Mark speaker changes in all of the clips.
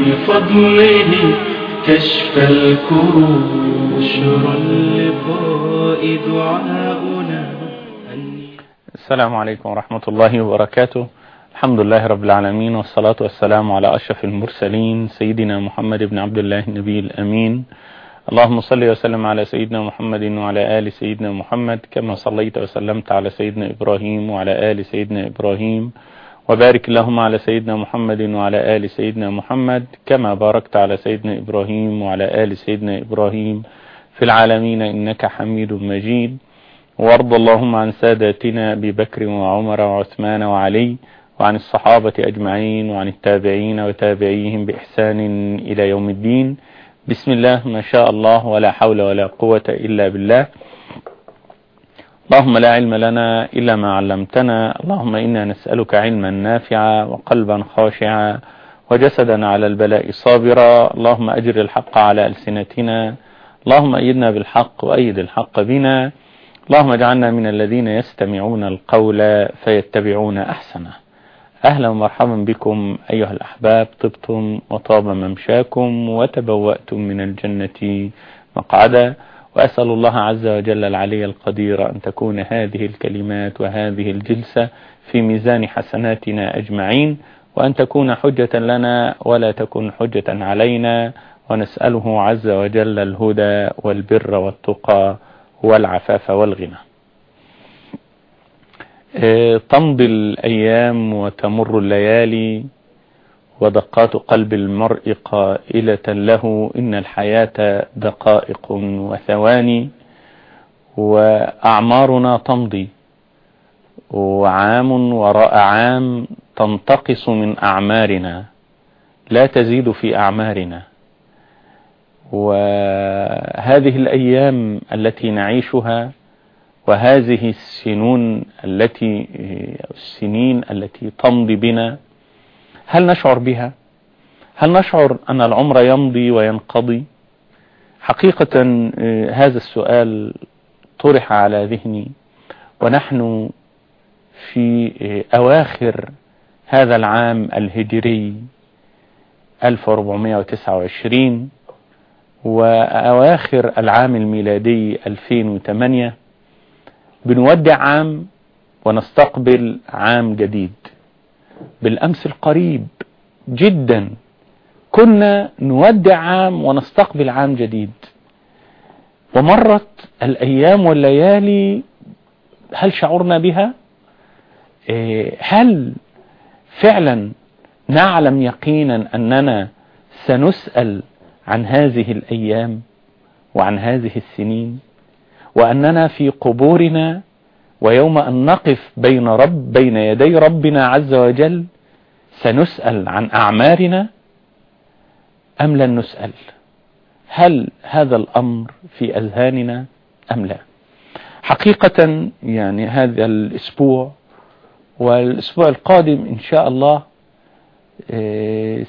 Speaker 1: بفضله كشف الكروب بشرى اللقاء دعاؤنا
Speaker 2: السلام عليكم ورحمة الله وبركاته. الحمد لله رب العالمين والصلاة والسلام على أشرف المرسلين سيدنا محمد بن عبد الله النبي الأمين. اللهم صل وسلم على سيدنا محمد وعلى آل سيدنا محمد كما صليت وسلمت على سيدنا إبراهيم وعلى آل سيدنا إبراهيم. وبارك اللهم على سيدنا محمد وعلى آل سيدنا محمد كما باركت على سيدنا إبراهيم وعلى آل سيدنا إبراهيم في العالمين إنك حميد مجيد. وارض اللهم عن ساداتنا أبي بكر وعمر وعثمان وعلي وعن الصحابة أجمعين وعن التابعين وتابعيهم بإحسان إلى يوم الدين. بسم الله ما شاء الله ولا حول ولا قوة إلا بالله. اللهم لا علم لنا إلا ما علمتنا. اللهم إنا نسألك علما نافعا وقلبا خاشعا وجسدا على البلاء صابرا. اللهم أجر الحق على ألسنتنا. اللهم أيدنا بالحق وأيد الحق بنا. اللهم اجعلنا من الذين يستمعون القول فيتبعون أحسنه. أهلا ومرحبا بكم أيها الأحباب. طبتم وطاب ممشاكم وتبوأتم من الجنة مقعدا. وأسأل الله عز وجل العلي القدير أن تكون هذه الكلمات وهذه الجلسة في ميزان حسناتنا أجمعين وأن تكون حجة لنا ولا تكون حجة علينا ونسأله عز وجل الهدى والبر والتقى والعفاف والغنى. تمضي الأيام وتمر الليالي ودقات قلب المرء قائلة له إن الحياة دقائق وثواني وأعمارنا تمضي وعام وراء عام تنتقص من أعمارنا لا تزيد في أعمارنا وهذه الأيام التي نعيشها وهذه السنون التي السنين التي تمضي بنا هل نشعر بها؟ هل نشعر أن العمر يمضي وينقضي؟ حقيقة هذا السؤال طرح على ذهني ونحن في أواخر هذا العام الهجري 1429 وأواخر العام الميلادي 2008 بنودع عام ونستقبل عام جديد. بالأمس القريب جدا. كنا نودع عام ونستقبل عام جديد. ومرت الأيام والليالي هل شعرنا بها؟ هل فعلا نعلم يقينا أننا سنسأل عن هذه الأيام وعن هذه السنين؟ وأننا في قبورنا ويوم أن نقف بين رب بين يدي ربنا عز وجل سنسأل عن أعمارنا أم لن نسأل؟ هل هذا الأمر في أذهاننا أم لا؟ حقيقة يعني هذا الأسبوع والأسبوع القادم إن شاء الله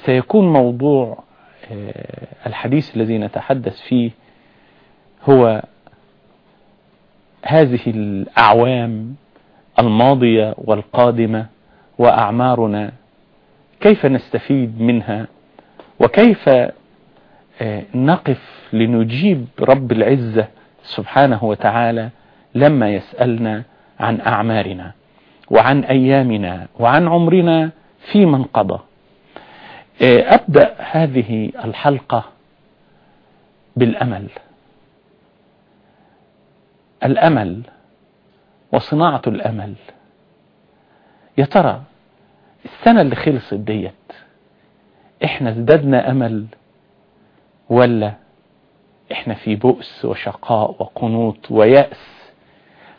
Speaker 2: سيكون موضوع الحديث الذي نتحدث فيه هو هذه الأعوام الماضية والقادمة وأعمارنا كيف نستفيد منها؟ وكيف نقف لنجيب رب العزة سبحانه وتعالى لما يسألنا عن أعمارنا وعن أيامنا وعن عمرنا في من قضى؟ أبدأ هذه الحلقة بالأمل. الأمل وصناعة الأمل. يا ترى السنة اللي خلصت ديت إحنا ازددنا أمل ولا إحنا في بؤس وشقاء وقنوط ويأس؟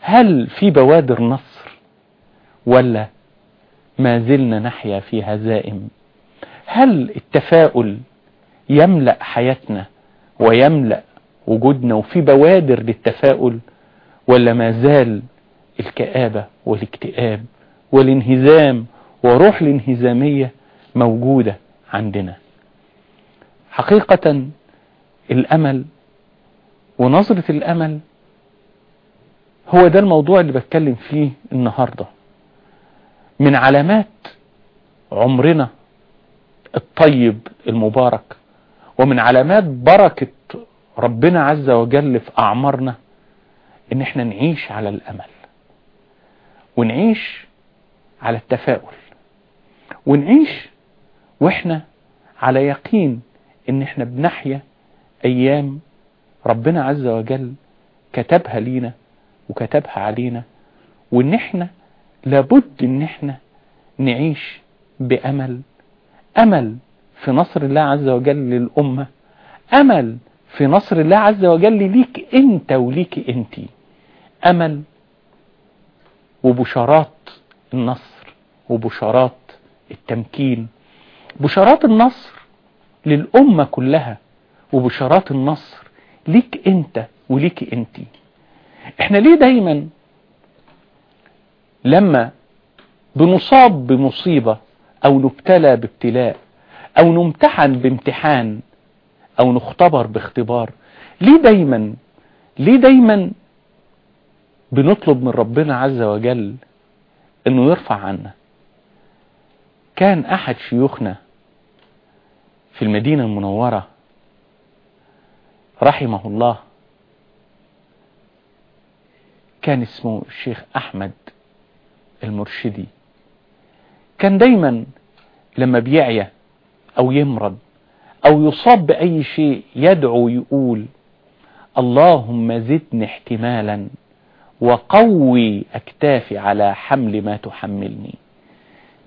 Speaker 2: هل في بوادر نصر ولا ما زلنا نحيا في هزائم هل التفاؤل يملأ حياتنا ويملأ وجودنا وفي بوادر للتفاؤل؟ ولا ما زال الكآبة والاكتئاب والانهزام وروح الانهزامية موجودة عندنا. حقيقة الأمل ونظرة الأمل هو ده الموضوع اللي بتكلم فيه النهاردة. من علامات عمرنا الطيب المبارك ومن علامات بركة ربنا عز وجل في أعمارنا إن إحنا نعيش على الأمل ونعيش على التفاؤل ونعيش وإحنا على يقين إن إحنا بنحيا أيام ربنا عز وجل كتبها لينا وكتبها علينا وإن إحنا لابد إن إحنا نعيش بأمل أمل في نصر الله عز وجل للأمة أمل في نصر الله عز وجل ليك أنت وليك انت أمل وبشارات النصر وبشارات التمكين. بشارات النصر للأمة كلها وبشارات النصر ليك أنت وليك انت إحنا ليه دايما لما بنصاب بمصيبة أو نبتلى بابتلاء أو نمتحن بامتحان أو نختبر باختبار ليه دايما ليه دايما بنطلب من ربنا عز وجل إنه يرفع عنا. كان أحد شيوخنا في المدينة المنورة رحمه الله كان اسمه الشيخ أحمد المرشدي. كان دايما لما بيعيا أو يمرض أو يصاب بأي شيء يدعو يقول اللهم زدني احتمالا. وقوي اكتافي على حمل ما تحملني.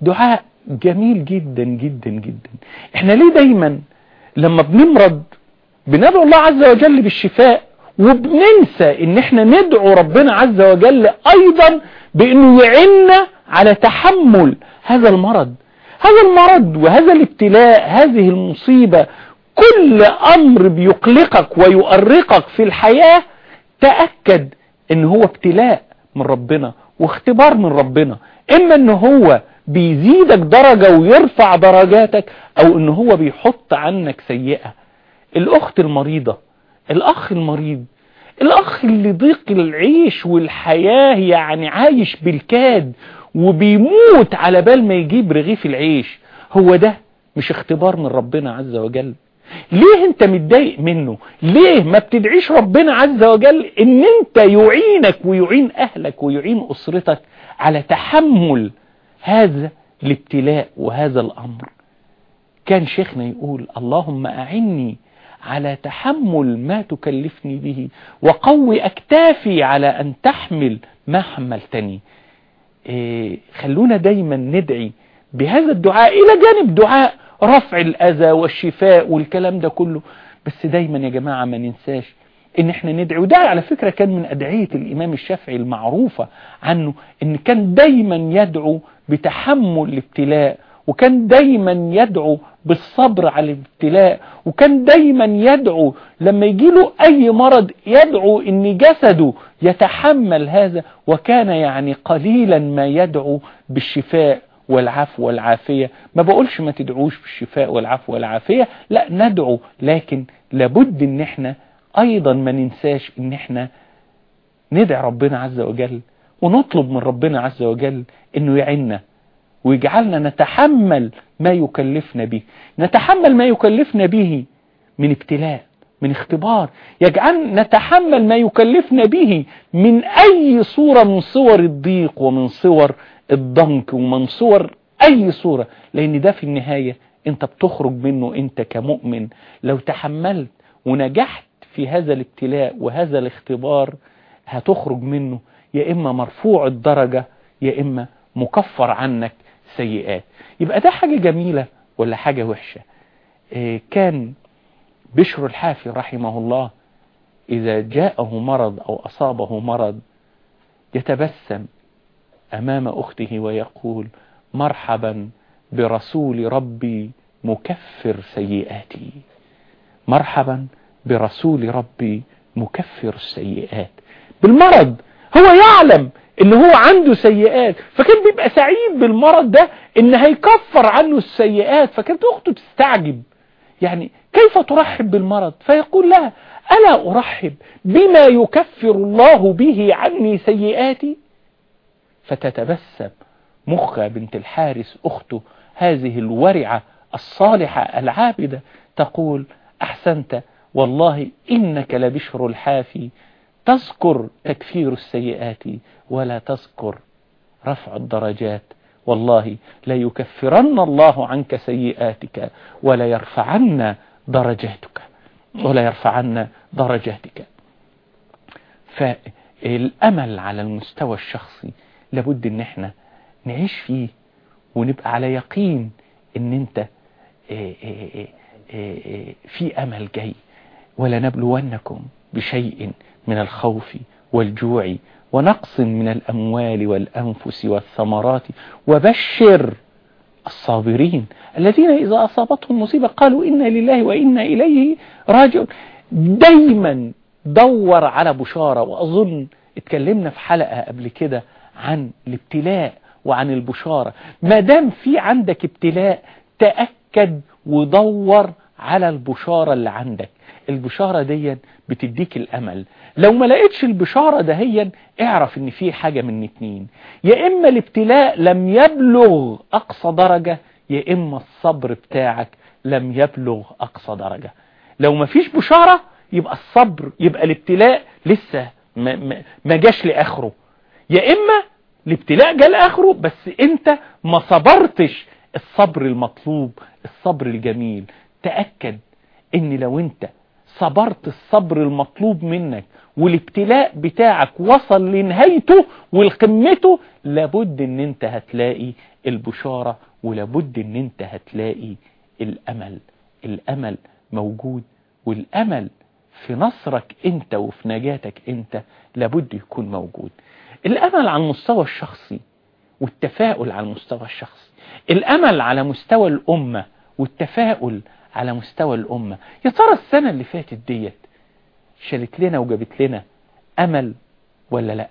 Speaker 2: دعاء جميل جدا جدا جدا. إحنا ليه دايما لما بنمرض بندعو الله عز وجل بالشفاء وبننسى إن إحنا ندعو ربنا عز وجل أيضا بإنه يعيننا على تحمل هذا المرض. هذا المرض وهذا الابتلاء هذه المصيبة كل أمر بيقلقك ويؤرقك في الحياة تأكد إن هو ابتلاء من ربنا واختبار من ربنا إما إن هو بيزيدك درجة ويرفع درجاتك أو إن هو بيحط عنك سيئة. الأخت المريضة الأخ المريض الأخ اللي ضيق العيش والحياة يعني عايش بالكاد وبيموت على بال ما يجيب رغيف العيش هو ده مش اختبار من ربنا عز وجل. ليه انت متضايق منه؟ ليه ما بتدعيش ربنا عز وجل ان انت يعينك ويعين اهلك ويعين اسرتك على تحمل هذا الابتلاء وهذا الامر؟ كان شيخنا يقول اللهم أعني على تحمل ما تكلفني به وقوي أكتافي على أن تحمل ما حملتني. إيه خلونا دايما ندعي بهذا الدعاء إلى جانب دعاء رفع الأذى والشفاء والكلام ده كله. بس دايما يا جماعة ما ننساش إن إحنا ندعي وده على فكرة كان من أدعية الإمام الشافعي المعروفة عنه إن كان دايما يدعو بتحمل الابتلاء وكان دايما يدعو بالصبر على الابتلاء وكان دايما يدعو لما يجيله أي مرض يدعو إن جسده يتحمل هذا وكان يعني قليلا ما يدعو بالشفاء. والعفو والعافية. ما بقولش ما تدعوش بالشفاء والعفو والعافية. لا ندعو لكن لابد إن إحنا أيضا ما ننساش إن إحنا ندعي ربنا عز وجل ونطلب من ربنا عز وجل إنه يعيننا ويجعلنا نتحمل ما يكلفنا به. نتحمل ما يكلفنا به من ابتلاء من اختبار. يجعل نتحمل ما يكلفنا به من أي صورة من صور الضيق ومن صور الضنك ومن صور أي صورة لأن ده في النهاية أنت بتخرج منه أنت كمؤمن. لو تحملت ونجحت في هذا الابتلاء وهذا الاختبار هتخرج منه يا إما مرفوع الدرجة يا إما مكفر عنك سيئات. يبقى ده حاجة جميلة ولا حاجة وحشة؟ إيه كان بشر الحافي رحمه الله إذا جاءه مرض أو أصابه مرض يتبسم أمام أخته ويقول مرحبا برسول ربي مكفر سيئاتي. مرحبا برسول ربي مكفر السيئات. بالمرض هو يعلم إن هو عنده سيئات فكان بيبقى سعيد بالمرض ده إن هيكفر عنه السيئات. فكانت أخته تستعجب. يعني كيف ترحب بالمرض؟ فيقول لها ألا أرحب بما يكفر الله به عني سيئاتي؟ فتتبسم مخة بنت الحارس أخته هذه الورعة الصالحة العابدة تقول أحسنت والله إنك لبشر الحافي. تذكر تكفير السيئات ولا تذكر رفع الدرجات. والله لا يكفرن الله عنك سيئاتك ولا يرفعن درجاتك ولا يرفعن درجاتك. فالأمل على المستوى الشخصي لابد إن إحنا نعيش فيه ونبقى على يقين إن أنت في أمل جاي. ولنبلونكم بشيء من الخوف والجوع ونقص من الأموال والأنفس والثمرات. وبشر الصابرين الذين إذا أصابتهم مصيبة قالوا إنا لله وإنا إليه راجعون. دايما دور على بشارة وأظن اتكلمنا في حلقة قبل كده عن الابتلاء وعن البشارة. ما دام في عندك ابتلاء تأكد ودور على البشارة اللي عندك. البشارة دي بتديك الأمل. لو ما لقيتش البشارة دهيا اعرف إن في حاجة من اتنين. يا إما الابتلاء لم يبلغ أقصى درجة يا إما الصبر بتاعك لم يبلغ أقصى درجة. لو ما فيش بشارة يبقى الصبر يبقى الابتلاء لسه ما, ما, ما جاش لآخره. يا إما الابتلاء جاء لآخره بس أنت ما صبرتش. الصبر المطلوب الصبر الجميل. تأكد إن لو أنت صبرت الصبر المطلوب منك والابتلاء بتاعك وصل لنهايته والقمته لابد إن أنت هتلاقي البشارة ولابد إن أنت هتلاقي الأمل. الأمل موجود والأمل في نصرك أنت وفي نجاتك أنت لابد يكون موجود. الأمل على المستوى الشخصي والتفاؤل على المستوى الشخصي. الأمل على مستوى الأمة والتفاؤل على مستوى الأمة. يا ترى السنة اللي فاتت ديت شالت لنا وجابت لنا أمل ولا لأ؟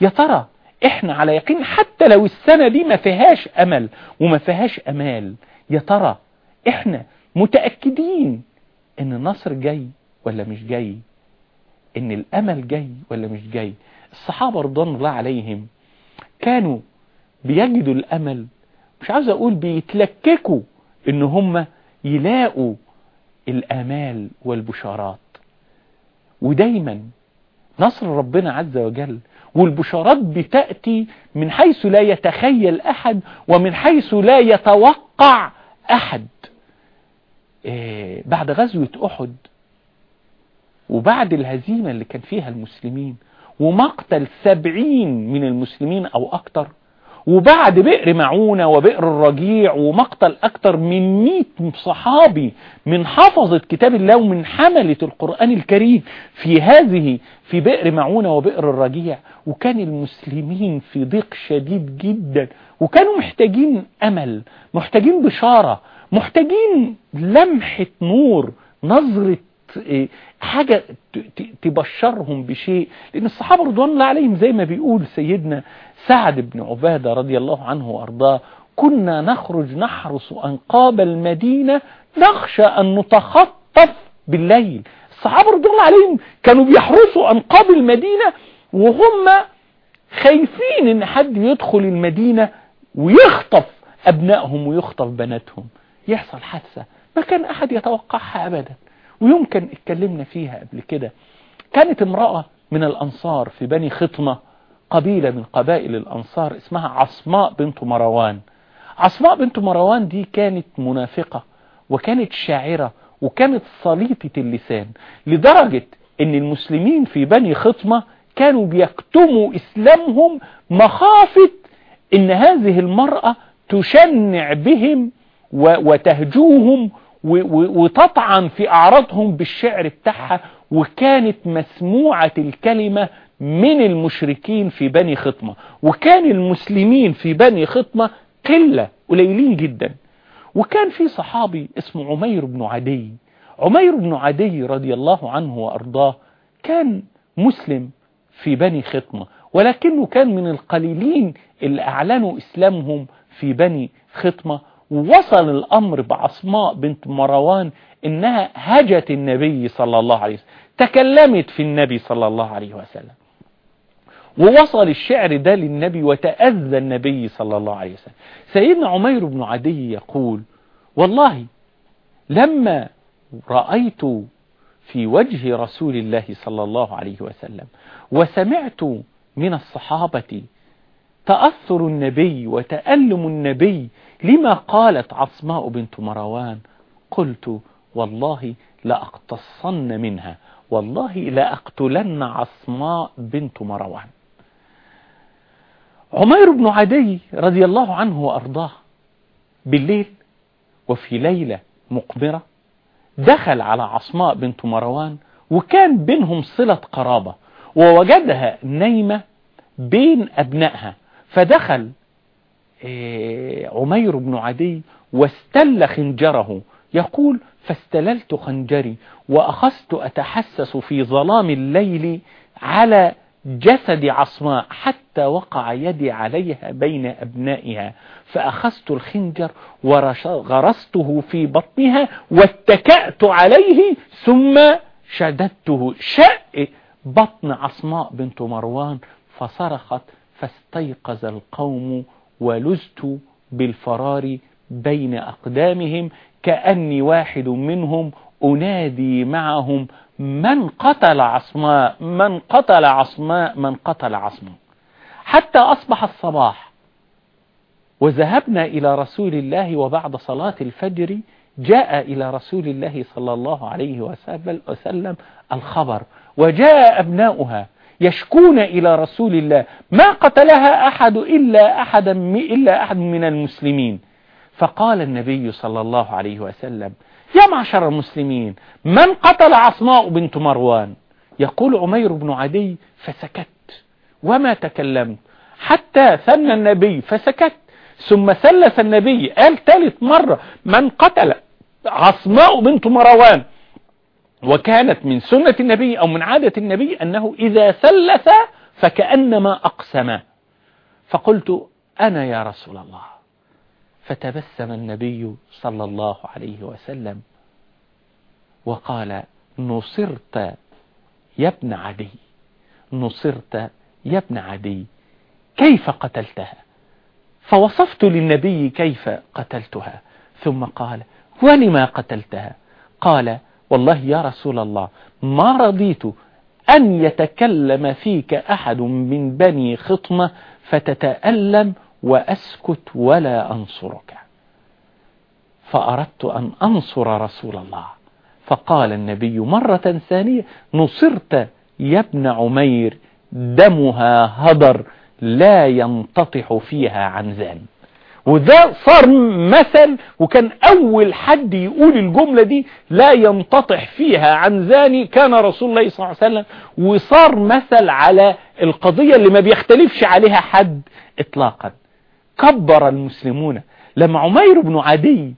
Speaker 2: يا ترى إحنا على يقين حتى لو السنة دي ما فيهاش أمل وما فيهاش أمال يا ترى إحنا متأكدين إن النصر جاي ولا مش جاي؟ إن الأمل جاي ولا مش جاي؟ الصحابة رضوان الله عليهم كانوا بيجدوا الأمل مش عاوز أقول بيتلككوا إن هم يلاقوا الآمال والبشارات. ودايما نصر ربنا عز وجل والبشارات بتأتي من حيث لا يتخيل أحد ومن حيث لا يتوقع أحد. إيه بعد غزوة أحد وبعد الهزيمة اللي كان فيها المسلمين ومقتل سبعين من المسلمين أو أكتر وبعد بئر معونة وبئر الرجيع ومقتل أكتر من 100 صحابي من حفظة كتاب الله ومن حملة القرآن الكريم في هذه في بئر معونة وبئر الرجيع. وكان المسلمين في ضيق شديد جدا وكانوا محتاجين أمل محتاجين بشارة محتاجين لمحة نور نظرة حاجة تبشرهم بشيء. لأن الصحابة رضوان الله عليهم زي ما بيقول سيدنا سعد بن عبادة رضي الله عنه وأرضاه كنا نخرج نحرس أنقاب المدينة نخشى أن نتخطف بالليل. الصحابة رضوان الله عليهم كانوا بيحرسوا أنقاب المدينة وهم خايفين إن حد يدخل المدينة ويخطف أبنائهم ويخطف بناتهم. يحصل حادثة ما كان أحد يتوقعها أبدا. ويمكن اتكلمنا فيها قبل كده. كانت امرأة من الأنصار في بني خطمة قبيلة من قبائل الأنصار اسمها عصماء بنت مروان. عصماء بنت مروان دي كانت منافقة وكانت شاعرة وكانت صليطة اللسان لدرجة إن المسلمين في بني خطمة كانوا بيكتموا إسلامهم مخافة إن هذه المرأة تشنع بهم وتهجوهم وتطعن في أعراضهم بالشعر بتاعها وكانت مسموعة الكلمة من المشركين في بني خطمة. وكان المسلمين في بني خطمة قلة قليلين جدا. وكان في صحابي اسمه عمير بن عدي. عمير بن عدي رضي الله عنه وأرضاه كان مسلم في بني خطمة ولكنه كان من القليلين اللي أعلنوا إسلامهم في بني خطمة. ووصل الأمر بعصماء بنت مروان إنها هجت النبي صلى الله عليه وسلم تكلمت في النبي صلى الله عليه وسلم. ووصل الشعر ده للنبي وتأذى النبي صلى الله عليه وسلم. سيدنا عمير بن عدي يقول والله لما رأيت في وجه رسول الله صلى الله عليه وسلم وسمعت من الصحابة تأثر النبي وتألم النبي لما قالت عصماء بنت مروان قلت والله لأقتصن منها والله لأقتلن عصماء بنت مروان. عمير بن عدي رضي الله عنه وأرضاه بالليل وفي ليلة مقبرة دخل على عصماء بنت مروان وكان بينهم صلة قرابة ووجدها نايمة بين أبنائها فدخل عمير بن عدي واستل خنجره. يقول فاستللت خنجري وأخذت أتحسس في ظلام الليل على جسد عصماء حتى وقع يدي عليها بين أبنائها. فأخذت الخنجر وغرسته في بطنها واتكأت عليه ثم شددته شأ بطن عصماء بنت مروان فصرخت فاستيقظ القوم ولزت بالفرار بين أقدامهم كأني واحد منهم أنادي معهم من قتل عصماء من قتل عصماء من قتل عصماء حتى أصبح الصباح وذهبنا إلى رسول الله وبعد صلاة الفجر جاء إلى رسول الله صلى الله عليه وسلم الخبر وجاء أبناؤها يشكون إلى رسول الله. ما قتلها أحد إلا أحد إلا أحد من المسلمين. فقال النبي صلى الله عليه وسلم يا معشر المسلمين من قتل عصماء بنت مروان؟ يقول عمير بن عدي فسكت وما تكلمت حتى ثنى النبي فسكت. ثم سلس النبي قال ثالث مرة من قتل عصماء بنت مروان؟ وكانت من سنة النبي أو من عادة النبي أنه إذا سلس فكأنما أقسم. فقلت أنا يا رسول الله. فتبسم النبي صلى الله عليه وسلم. وقال نصرت يا ابن عدي. نصرت يا ابن عدي. كيف قتلتها؟ فوصفت للنبي كيف قتلتها. ثم قال ولما قتلتها؟ قال والله يا رسول الله ما رضيت أن يتكلم فيك أحد من بني خطمة فتتألم وأسكت ولا أنصرك. فأردت أن أنصر رسول الله. فقال النبي مرة ثانية نصرت يا ابن عمير دمها هدر لا ينتطح فيها عن ذلك وده صار مثل وكان أول حد يقول الجملة دي لا ينتطح فيها عن ذاني كان رسول الله صلى الله عليه وسلم وصار مثل على القضية اللي ما بيختلفش عليها حد إطلاقا. كبر المسلمون. لما عمير بن عدي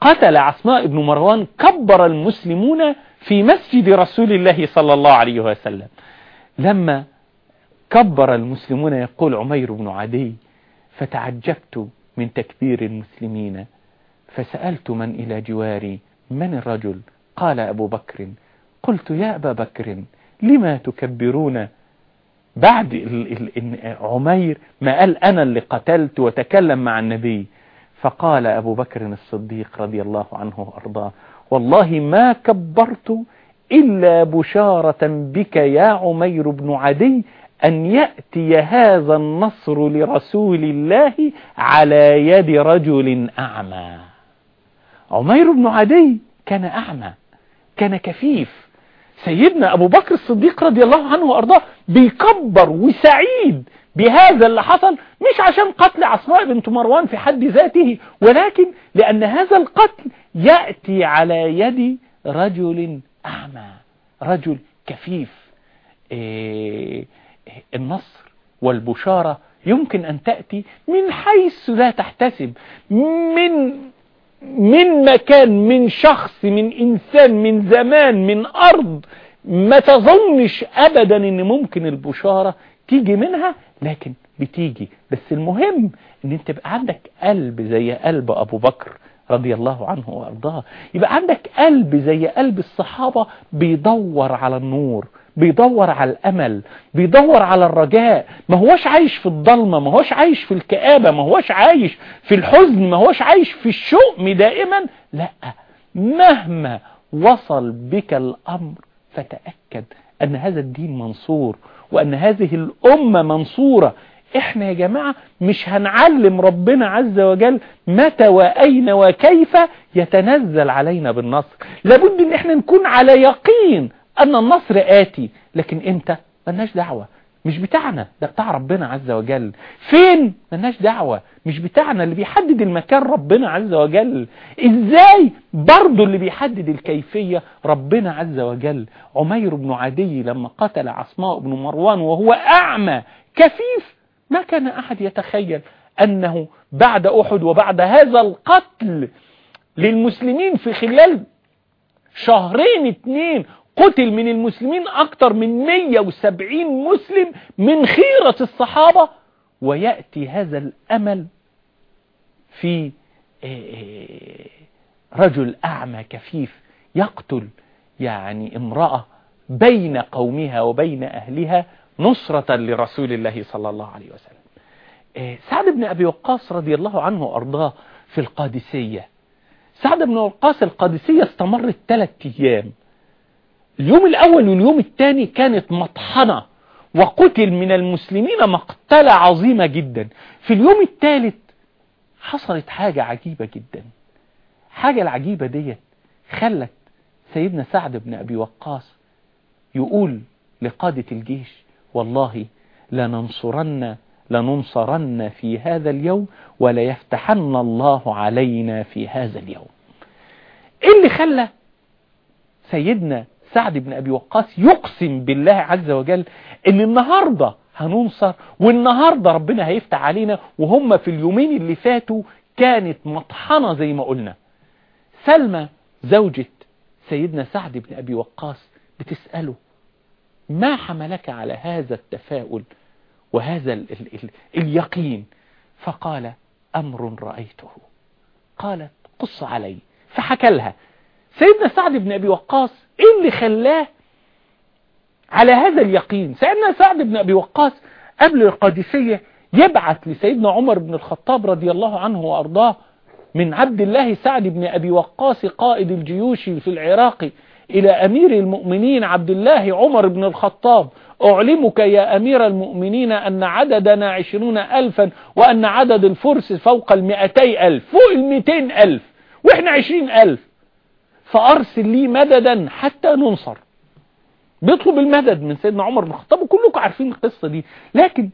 Speaker 2: قتل عصماء بن مروان كبر المسلمون في مسجد رسول الله صلى الله عليه وسلم. لما كبر المسلمون يقول عمير بن عدي فتعجبت من تكبير المسلمين. فسألت من إلى جواري من الرجل؟ قال أبو بكر. قلت يا أبا بكر لما تكبرون؟ بعد عمير ما قال أنا اللي قتلت وتكلم مع النبي. فقال أبو بكر الصديق رضي الله عنه وأرضاه والله ما كبرت إلا بشارة بك يا عمير بن عدي أن يأتي هذا النصر لرسول الله على يد رجل أعمى. عمير بن عدي كان أعمى كان كفيف. سيدنا أبو بكر الصديق رضي الله عنه وأرضاه بيكبر وسعيد بهذا اللي حصل مش عشان قتل عصماء بنت مروان في حد ذاته ولكن لأن هذا القتل يأتي على يد رجل أعمى رجل كفيف. إيه النصر والبشارة يمكن أن تأتي من حيث لا تحتسب من من مكان من شخص من إنسان من زمان من أرض ما تظنش أبدا أن ممكن البشارة تيجي منها لكن بتيجي. بس المهم أن أنت يبقى عندك قلب زي قلب أبو بكر رضي الله عنه وأرضاه. يبقى عندك قلب زي قلب الصحابة بيدور على النور. بيدور على الأمل بيدور على الرجاء ما هوش عايش في الضلمة ما هوش عايش في الكآبة ما هوش عايش في الحزن ما هوش عايش في الشؤم دائما. لا مهما وصل بك الأمر فتأكد أن هذا الدين منصور وأن هذه الأمة منصورة. إحنا يا جماعة مش هنعلم ربنا عز وجل متى وأين وكيف يتنزل علينا بالنصر. لابد إن إحنا نكون على يقين أن النصر آتي لكن إمتى ملناش دعوة. مش بتاعنا. ده بتاع ربنا عز وجل. فين؟ ملناش دعوة. مش بتاعنا اللي بيحدد المكان ربنا عز وجل. إزاي برضو اللي بيحدد الكيفية ربنا عز وجل؟ عمير بن عدي لما قتل عصماء بن مروان وهو أعمى كفيف ما كان أحد يتخيل أنه بعد أحد وبعد هذا القتل للمسلمين في خلال شهرين اتنين قتل من المسلمين أكثر من 170 مسلم من خيرة الصحابة. ويأتي هذا الأمل في رجل أعمى كفيف يقتل يعني امرأة بين قومها وبين أهلها نصرة لرسول الله صلى الله عليه وسلم. سعد بن أبي وقاص رضي الله عنه وأرضاه في القادسية. سعد بن وقاص القادسية استمرت ثلاثة أيام. اليوم الأول واليوم الثاني كانت مطحنة وقتل من المسلمين مقتلة عظيمة جدا. في اليوم الثالث حصلت حاجة عجيبة جدا. حاجة العجيبة ديت خلت سيدنا سعد بن أبي وقاص يقول لقادة الجيش والله لننصرن لننصرن في هذا اليوم ولا يفتحن الله علينا في هذا اليوم. إيه اللي خلى سيدنا سعد بن أبي وقاص يقسم بالله عز وجل إن النهاردة هننصر والنهاردة ربنا هيفتح علينا وهم في اليومين اللي فاتوا كانت مطحنة زي ما قلنا. سلمى زوجة سيدنا سعد بن أبي وقاص بتسأله ما حملك على هذا التفاؤل وهذا ال ال ال اليقين؟ فقال أمر رأيته. قالت قص علي. فحكى لها سيدنا سعد بن أبي وقاص إيه اللي خلاه على هذا اليقين؟ سيدنا سعد بن أبي وقاص قبل القادسية يبعث لسيدنا عمر بن الخطاب رضي الله عنه وأرضاه من عبد الله سعد بن أبي وقاص قائد الجيوش في العراق إلى أمير المؤمنين عبد الله عمر بن الخطاب. أعلمك يا أمير المؤمنين أن عددنا عشرون ألفا وأن عدد الفرس فوق المئتي ألف فوق المئتين ألف وإحنا عشرين ألف. فأرسل لي مددا حتى ننصر. بيطلب المدد من سيدنا عمر بن الخطاب وكلكم عارفين القصة دي. لكن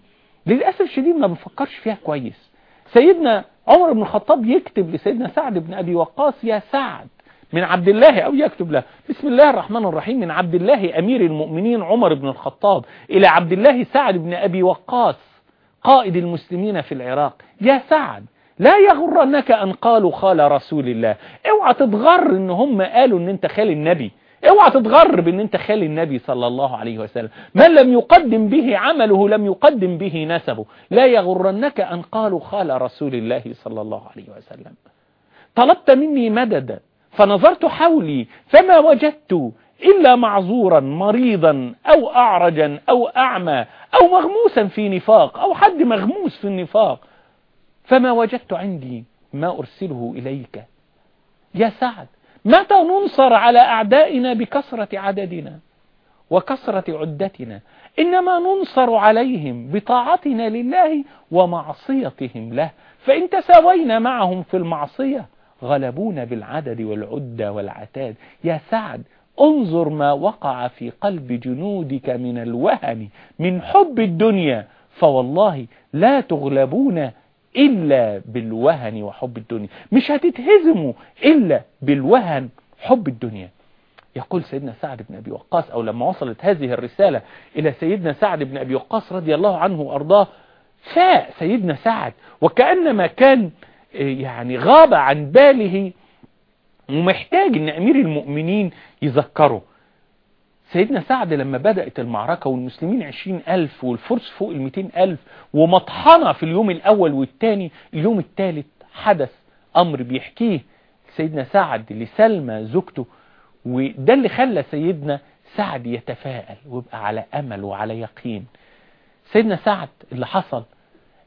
Speaker 2: للأسف الشديد ما بنفكرش فيها كويس. سيدنا عمر بن الخطاب يكتب لسيدنا سعد بن أبي وقاص يا سعد من عبد الله أو يكتب له. بسم الله الرحمن الرحيم من عبد الله أمير المؤمنين عمر بن الخطاب إلى عبد الله سعد بن أبي وقاص قائد المسلمين في العراق. يا سعد لا يغرنك أن قالوا خال رسول الله. اوعى تتغر إن هم قالوا إن أنت خال النبي. اوعى تتغر بإن أنت خال النبي صلى الله عليه وسلم. من لم يقدم به عمله لم يقدم به نسبه. لا يغرنك أن قالوا خال رسول الله صلى الله عليه وسلم. طلبت مني مددا فنظرت حولي فما وجدت إلا معذورا مريضا أو أعرجا أو أعمى أو مغموسا في نفاق أو حد مغموس في النفاق. فما وجدت عندي ما أرسله إليك. يا سعد متى ننصر على أعدائنا بكثرة عددنا وكثرة عدتنا؟ إنما ننصر عليهم بطاعتنا لله ومعصيتهم له. فإن تساوينا معهم في المعصية غلبونا بالعدد والعدة والعتاد. يا سعد انظر ما وقع في قلب جنودك من الوهن من حب الدنيا. فوالله لا تغلبون إلا بالوهن وحب الدنيا. مش هتتهزموا إلا بالوهن حب الدنيا. يقول سيدنا سعد بن أبي وقاص أو لما وصلت هذه الرسالة إلى سيدنا سعد بن أبي وقاص رضي الله عنه وأرضاه فاء سيدنا سعد وكأنما كان يعني غاب عن باله ومحتاج إن أمير المؤمنين يذكره. سيدنا سعد لما بدأت المعركة والمسلمين عشرين ألف والفرس فوق المئتين ألف ومطحنة في اليوم الأول والثاني اليوم الثالث حدث أمر بيحكيه سيدنا سعد لسلمى زوجته وده اللي خلى سيدنا سعد يتفائل ويبقى على أمل وعلى يقين. سيدنا سعد اللي حصل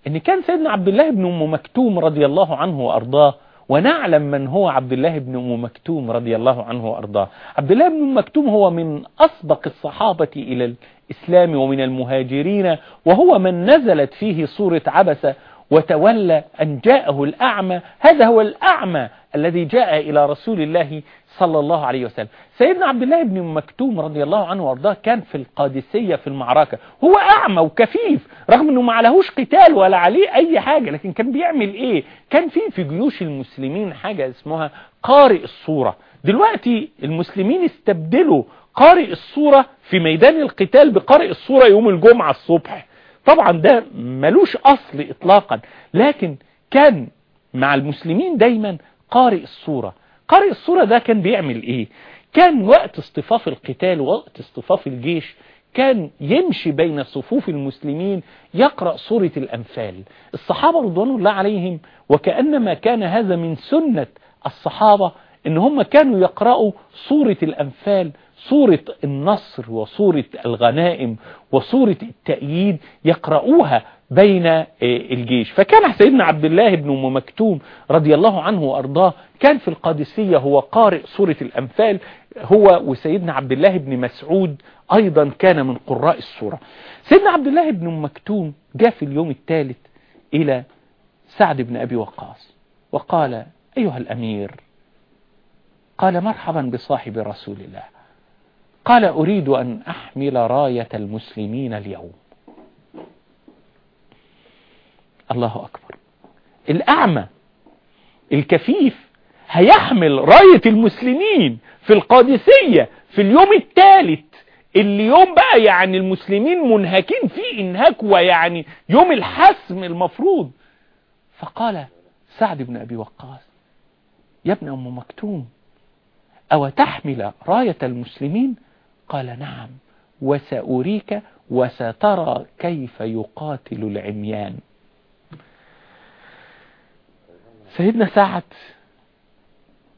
Speaker 2: إن كان سيدنا عبد الله بن أم مكتوم رضي الله عنه وأرضاه ونعلم من هو عبد الله بن أم مكتوم رضي الله عنه وأرضاه. عبد الله بن أم مكتوم هو من أسبق الصحابة إلى الإسلام ومن المهاجرين وهو من نزلت فيه سورة عبسة وتولى أن جاءه الأعمى. هذا هو الأعمى الذي جاء إلى رسول الله صلى الله عليه وسلم. سيدنا عبد الله بن مكتوم رضي الله عنه وأرضاه كان في القادسية في المعركة. هو أعمى وكفيف رغم أنه ما عليهوش قتال ولا عليه أي حاجة لكن كان بيعمل إيه؟ كان في في جيوش المسلمين حاجة اسمها قارئ الصورة. دلوقتي المسلمين استبدلوا قارئ الصورة في ميدان القتال بقارئ الصورة يوم الجمعة الصبح. طبعا ده ملوش أصل إطلاقا لكن كان مع المسلمين دايما قارئ الصورة. قارئ الصورة ده كان بيعمل إيه؟ كان وقت اصطفاف القتال وقت اصطفاف الجيش كان يمشي بين صفوف المسلمين يقرأ سورة الأنفال. الصحابة رضوان الله عليهم وكأنما كان هذا من سنة الصحابة إن هم كانوا يقرأوا سورة الأنفال سورة النصر وسورة الغنائم وسورة التأييد يقرؤوها بين الجيش. فكان سيدنا عبد الله بن أم مكتوم رضي الله عنه وأرضاه كان في القادسية هو قارئ سورة الأنفال هو وسيدنا عبد الله بن مسعود أيضا كان من قراء السورة. سيدنا عبد الله بن أم مكتوم جاء في اليوم الثالث إلى سعد بن أبي وقاص وقال أيها الأمير قال مرحبا بصاحب رسول الله. قال أريد أن أحمل راية المسلمين اليوم. الله أكبر. الأعمى الكفيف هيحمل راية المسلمين في القادسية في اليوم الثالث. اليوم بقى يعني المسلمين منهكين فيه إنهاك ويعني يوم الحسم المفروض. فقال سعد بن أبي وقاص يا ابن أم مكتوم أو تحمل راية المسلمين؟ قال نعم وسأريك وسترى كيف يقاتل العميان. سيدنا سعد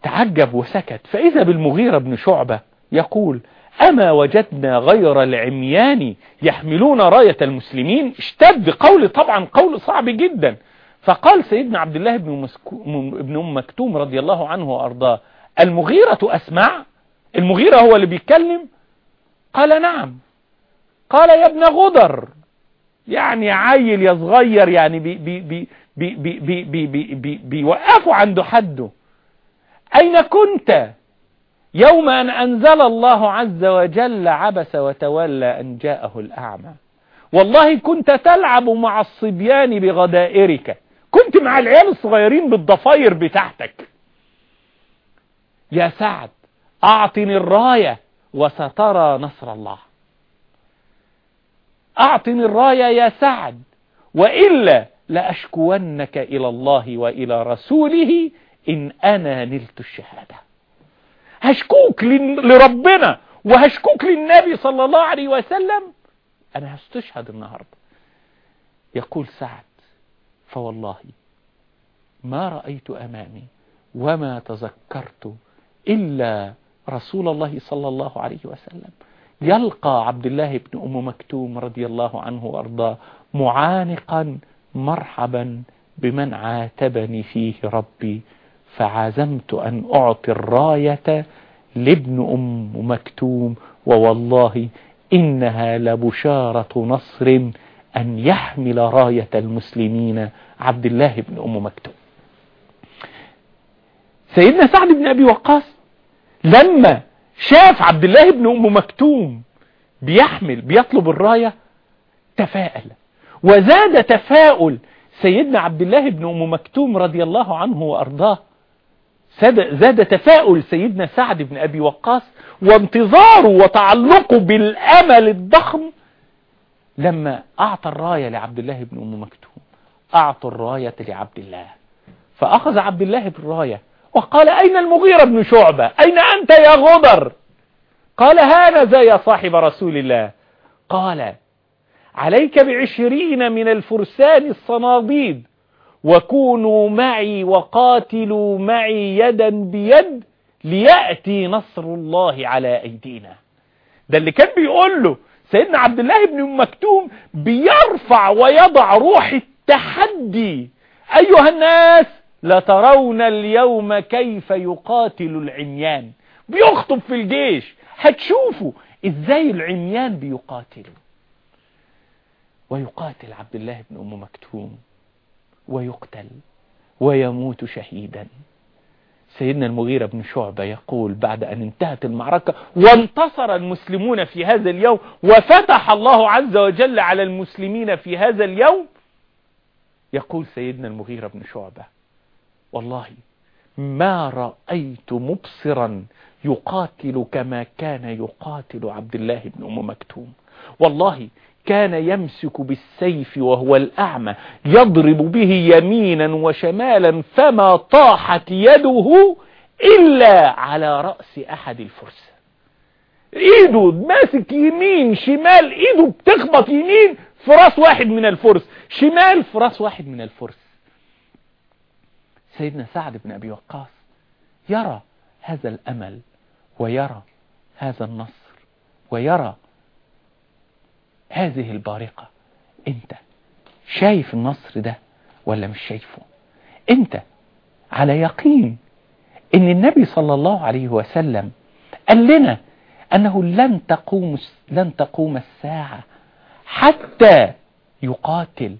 Speaker 2: تعجب وسكت فإذا بالمغيرة بن شعبة يقول أما وجدنا غير العميان يحملون راية المسلمين؟ اشتد قول طبعا قول صعب جدا. فقال سيدنا عبد الله بن, بن أم مكتوم رضي الله عنه وأرضاه المغيرة أسمع؟ المغيرة هو اللي بيتكلم؟ قال نعم. قال يا ابن غدر يعني عيل يا صغير يعني بي بي بي بي بي بي بي بي بي بيوقفوا عنده حده. أين كنت يوم أن أنزل الله عز وجل عبس وتولى أن جاءه الأعمى؟ والله كنت تلعب مع الصبيان بغدائرك. كنت مع العيال الصغيرين بالضفاير بتاعتك. يا سعد أعطني الراية وسترى نصر الله. أعطني الراية يا سعد وإلا لأشكونك إلى الله وإلى رسوله إن أنا نلت الشهادة. هشكوك لربنا وهشكوك للنبي صلى الله عليه وسلم. أنا هستشهد النهاردة. يقول سعد فوالله ما رأيت أمامي وما تذكرت إلا رسول الله صلى الله عليه وسلم. يلقى عبد الله بن أم مكتوم رضي الله عنه وأرضاه معانقا مرحبا بمن عاتبني فيه ربي فعزمت أن أعطي الراية لابن أم مكتوم ووالله إنها لبشارة نصر أن يحمل راية المسلمين عبد الله بن أم مكتوم. سيدنا سعد بن أبي وقاص لما شاف عبد الله بن أم مكتوم بيحمل بيطلب الراية تفاءل. وزاد تفاؤل. سيدنا عبد الله بن أم مكتوم رضي الله عنه وأرضاه. زاد تفاؤل سيدنا سعد بن أبي وقاص وانتظاره وتعلقه بالأمل الضخم لما أعطى الراية لعبد الله بن أم مكتوم. أعطوا الراية لعبد الله. فأخذ عبد الله بالراية وقال أين المغيرة بن شعبة؟ أين أنت يا غدر قال هانذا يا صاحب رسول الله. قال عليك بعشرين من الفرسان الصناديد وكونوا معي وقاتلوا معي يدا بيد ليأتي نصر الله على أيدينا. ده اللي كان بيقول له سيدنا عبد الله بن مكتوم بيرفع ويضع روح التحدي. أيها الناس لترون اليوم كيف يقاتل العميان. بيخطب في الجيش. هتشوفوا إزاي العميان بيقاتلوا. ويقاتل عبد الله بن أم مكتوم ويقتل ويموت شهيدا. سيدنا المغيرة بن شعبة يقول بعد أن انتهت المعركة وانتصر المسلمون في هذا اليوم وفتح الله عز وجل على المسلمين في هذا اليوم يقول سيدنا المغيرة بن شعبة والله ما رأيت مبصرا يقاتل كما كان يقاتل عبد الله بن أم مكتوم. والله كان يمسك بالسيف وهو الأعمى يضرب به يمينا وشمالا فما طاحت يده إلا على رأس أحد الفرس. إيده ماسك يمين شمال إيده بتخبط يمين في راس واحد من الفرس شمال في راس واحد من الفرس. سيدنا سعد بن أبي وقاص يرى هذا الأمل ويرى هذا النصر ويرى هذه البارقة. أنت شايف النصر ده ولا مش شايفه؟ أنت على يقين إن النبي صلى الله عليه وسلم قال لنا أنه لن تقوم لن تقوم الساعة حتى يقاتل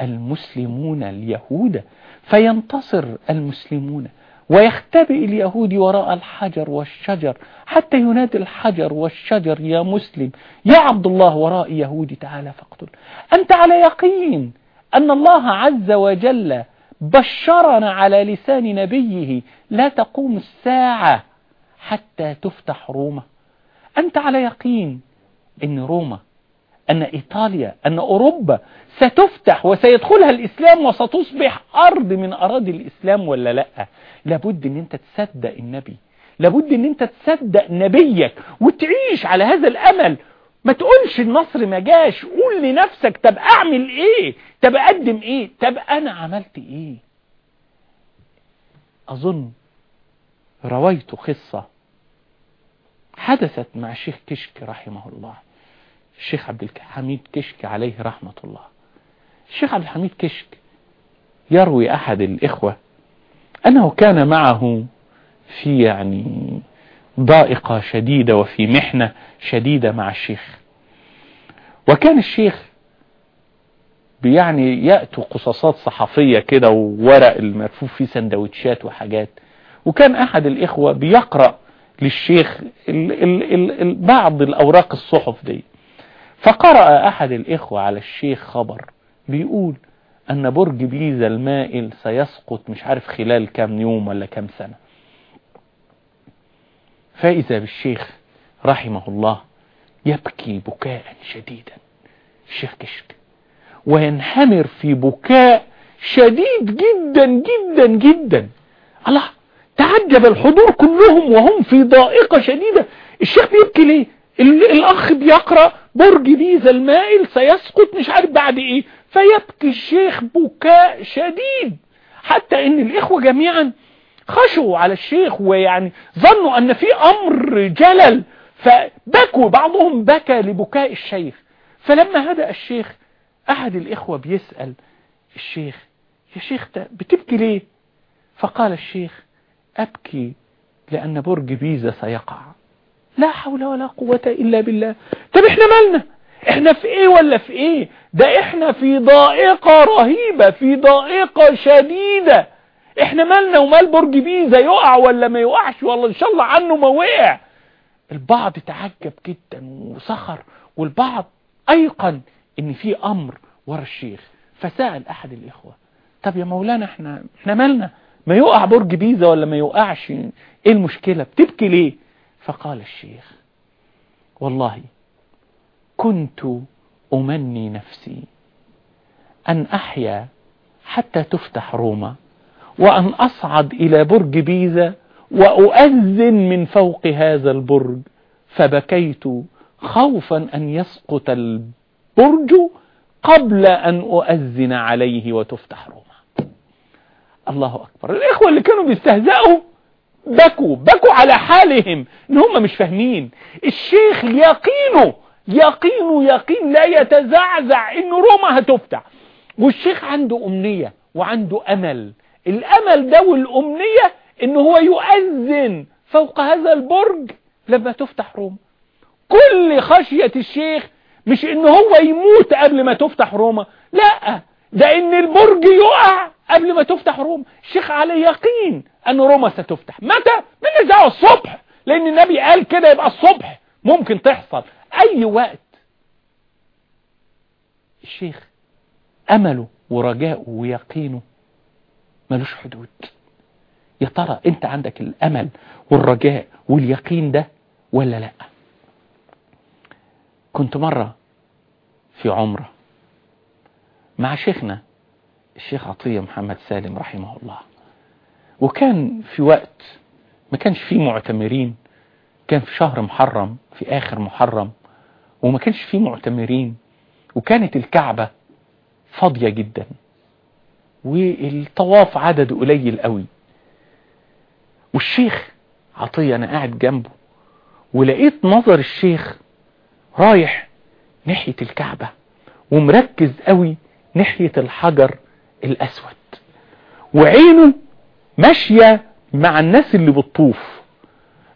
Speaker 2: المسلمون اليهود فينتصر المسلمون. ويختبئ اليهود وراء الحجر والشجر حتى ينادي الحجر والشجر يا مسلم يا عبد الله وراء يهودي تعالى فاقتل. أنت على يقين أن الله عز وجل بشرنا على لسان نبيه لا تقوم الساعة حتى تفتح روما. أنت على يقين أن روما أن إيطاليا أن أوروبا ستفتح وسيدخلها الإسلام وستصبح أرض من أراضي الإسلام ولا لأ؟ لابد أن أنت تصدق النبي. لابد أن أنت تصدق نبيك وتعيش على هذا الأمل. ما تقولش النصر ما جاش. قول لنفسك طب أعمل إيه؟ طب أقدم إيه؟ طب أنا عملت إيه؟ أظن رويت قصة حدثت مع الشيخ كشك رحمه الله. الشيخ عبد الحميد كشك عليه رحمة الله. الشيخ عبد الحميد كشك يروي أحد الإخوة أنه كان معه في يعني ضائقة شديدة وفي محنة شديدة مع الشيخ. وكان الشيخ بيعني يأتوا قصصات صحفية كده وورق المرفوف فيه سندوتشات وحاجات. وكان أحد الإخوة بيقرأ للشيخ بعض الأوراق الصحف دي. فقرأ أحد الإخوة على الشيخ خبر بيقول أن برج بيزا المائل سيسقط مش عارف خلال كام يوم ولا كام سنة. فإذا بالشيخ رحمه الله يبكي بكاء شديدا. الشيخ كشك. وينهمر في بكاء شديد جدا جدا جدا. الله تعجب الحضور كلهم وهم في ضائقة شديدة. الشيخ بيبكي ليه؟ الأخ بيقرأ برج بيزا المائل سيسقط مش عارف بعد إيه فيبكي الشيخ بكاء شديد. حتى إن الإخوة جميعا خشوا على الشيخ ويعني ظنوا أن في أمر جلل فبكوا بعضهم بكى لبكاء الشيخ. فلما هدأ الشيخ أحد الإخوة بيسأل الشيخ يا شيخ بتبكي ليه؟ فقال الشيخ أبكي لأن برج بيزا سيقع. لا حول ولا قوة إلا بالله. طب إحنا مالنا؟ إحنا في إيه ولا في إيه؟ ده إحنا في ضائقة رهيبة في ضائقة شديدة. إحنا مالنا ومال برج بيزا يقع ولا ما يقعش والله إن شاء الله عنه ما وقع. البعض تعجب جدا وسخر والبعض أيقن إن في أمر ورا الشيخ. فسأل أحد الإخوة طب يا مولانا إحنا إحنا مالنا؟ ما يقع برج بيزا ولا ما يقعش؟ إيه المشكلة؟ بتبكي ليه؟ فقال الشيخ والله كنت أمني نفسي أن أحيا حتى تفتح روما وأن أصعد إلى برج بيزا وأؤذن من فوق هذا البرج فبكيت خوفا أن يسقط البرج قبل أن أؤذن عليه وتفتح روما. الله أكبر. الإخوة اللي كانوا بيستهزئوا بكوا بكوا على حالهم إن هم مش فاهمين. الشيخ يقينه يقينه يقين لا يتزعزع إن روما هتفتح. والشيخ عنده أمنية وعنده أمل. الأمل ده والأمنية إن هو يؤذن فوق هذا البرج لما تفتح روما. كل خشية الشيخ مش إن هو يموت قبل ما تفتح روما لا. ده إن البرج يقع قبل ما تفتح روما. الشيخ على يقين أن روما ستفتح. متى؟ من دعوه الصبح. لأن النبي قال كده يبقى الصبح ممكن تحصل. أي وقت. الشيخ أمله ورجاؤه ويقينه ملوش حدود. يا ترى أنت عندك الأمل والرجاء واليقين ده ولا لا؟ كنت مرة في عمرة مع شيخنا الشيخ عطية محمد سالم رحمه الله. وكان في وقت ما كانش فيه معتمرين كان في شهر محرم في آخر محرم وما كانش فيه معتمرين وكانت الكعبة فاضية جدا والطواف عدد قليل قوي. والشيخ عطية أنا قاعد جنبه ولقيت نظر الشيخ رايح ناحية الكعبة ومركز قوي ناحية الحجر الأسود. وعينه ماشية مع الناس اللي بتطوف.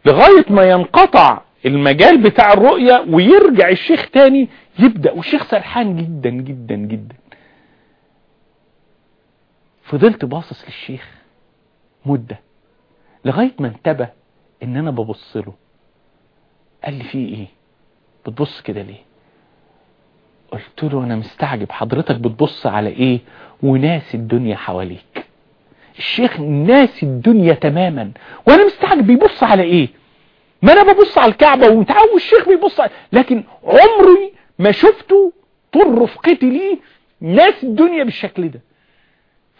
Speaker 2: لغاية ما ينقطع المجال بتاع الرؤية ويرجع الشيخ تاني يبدأ. والشيخ سرحان جدا جدا جدا. فضلت باصص للشيخ مدة. لغاية ما انتبه إن أنا ببص له. قال لي فيه إيه؟ بتبص كده ليه؟ قلت له أنا مستعجب حضرتك بتبص على إيه؟ وناسي الدنيا حواليك. الشيخ ناسي الدنيا تماما. وأنا مستعجب بيبص على إيه؟ ما أنا ببص على الكعبة ومتعود الشيخ بيبص على لكن عمري ما شفته طول رفقتي ليه ناس الدنيا بالشكل ده.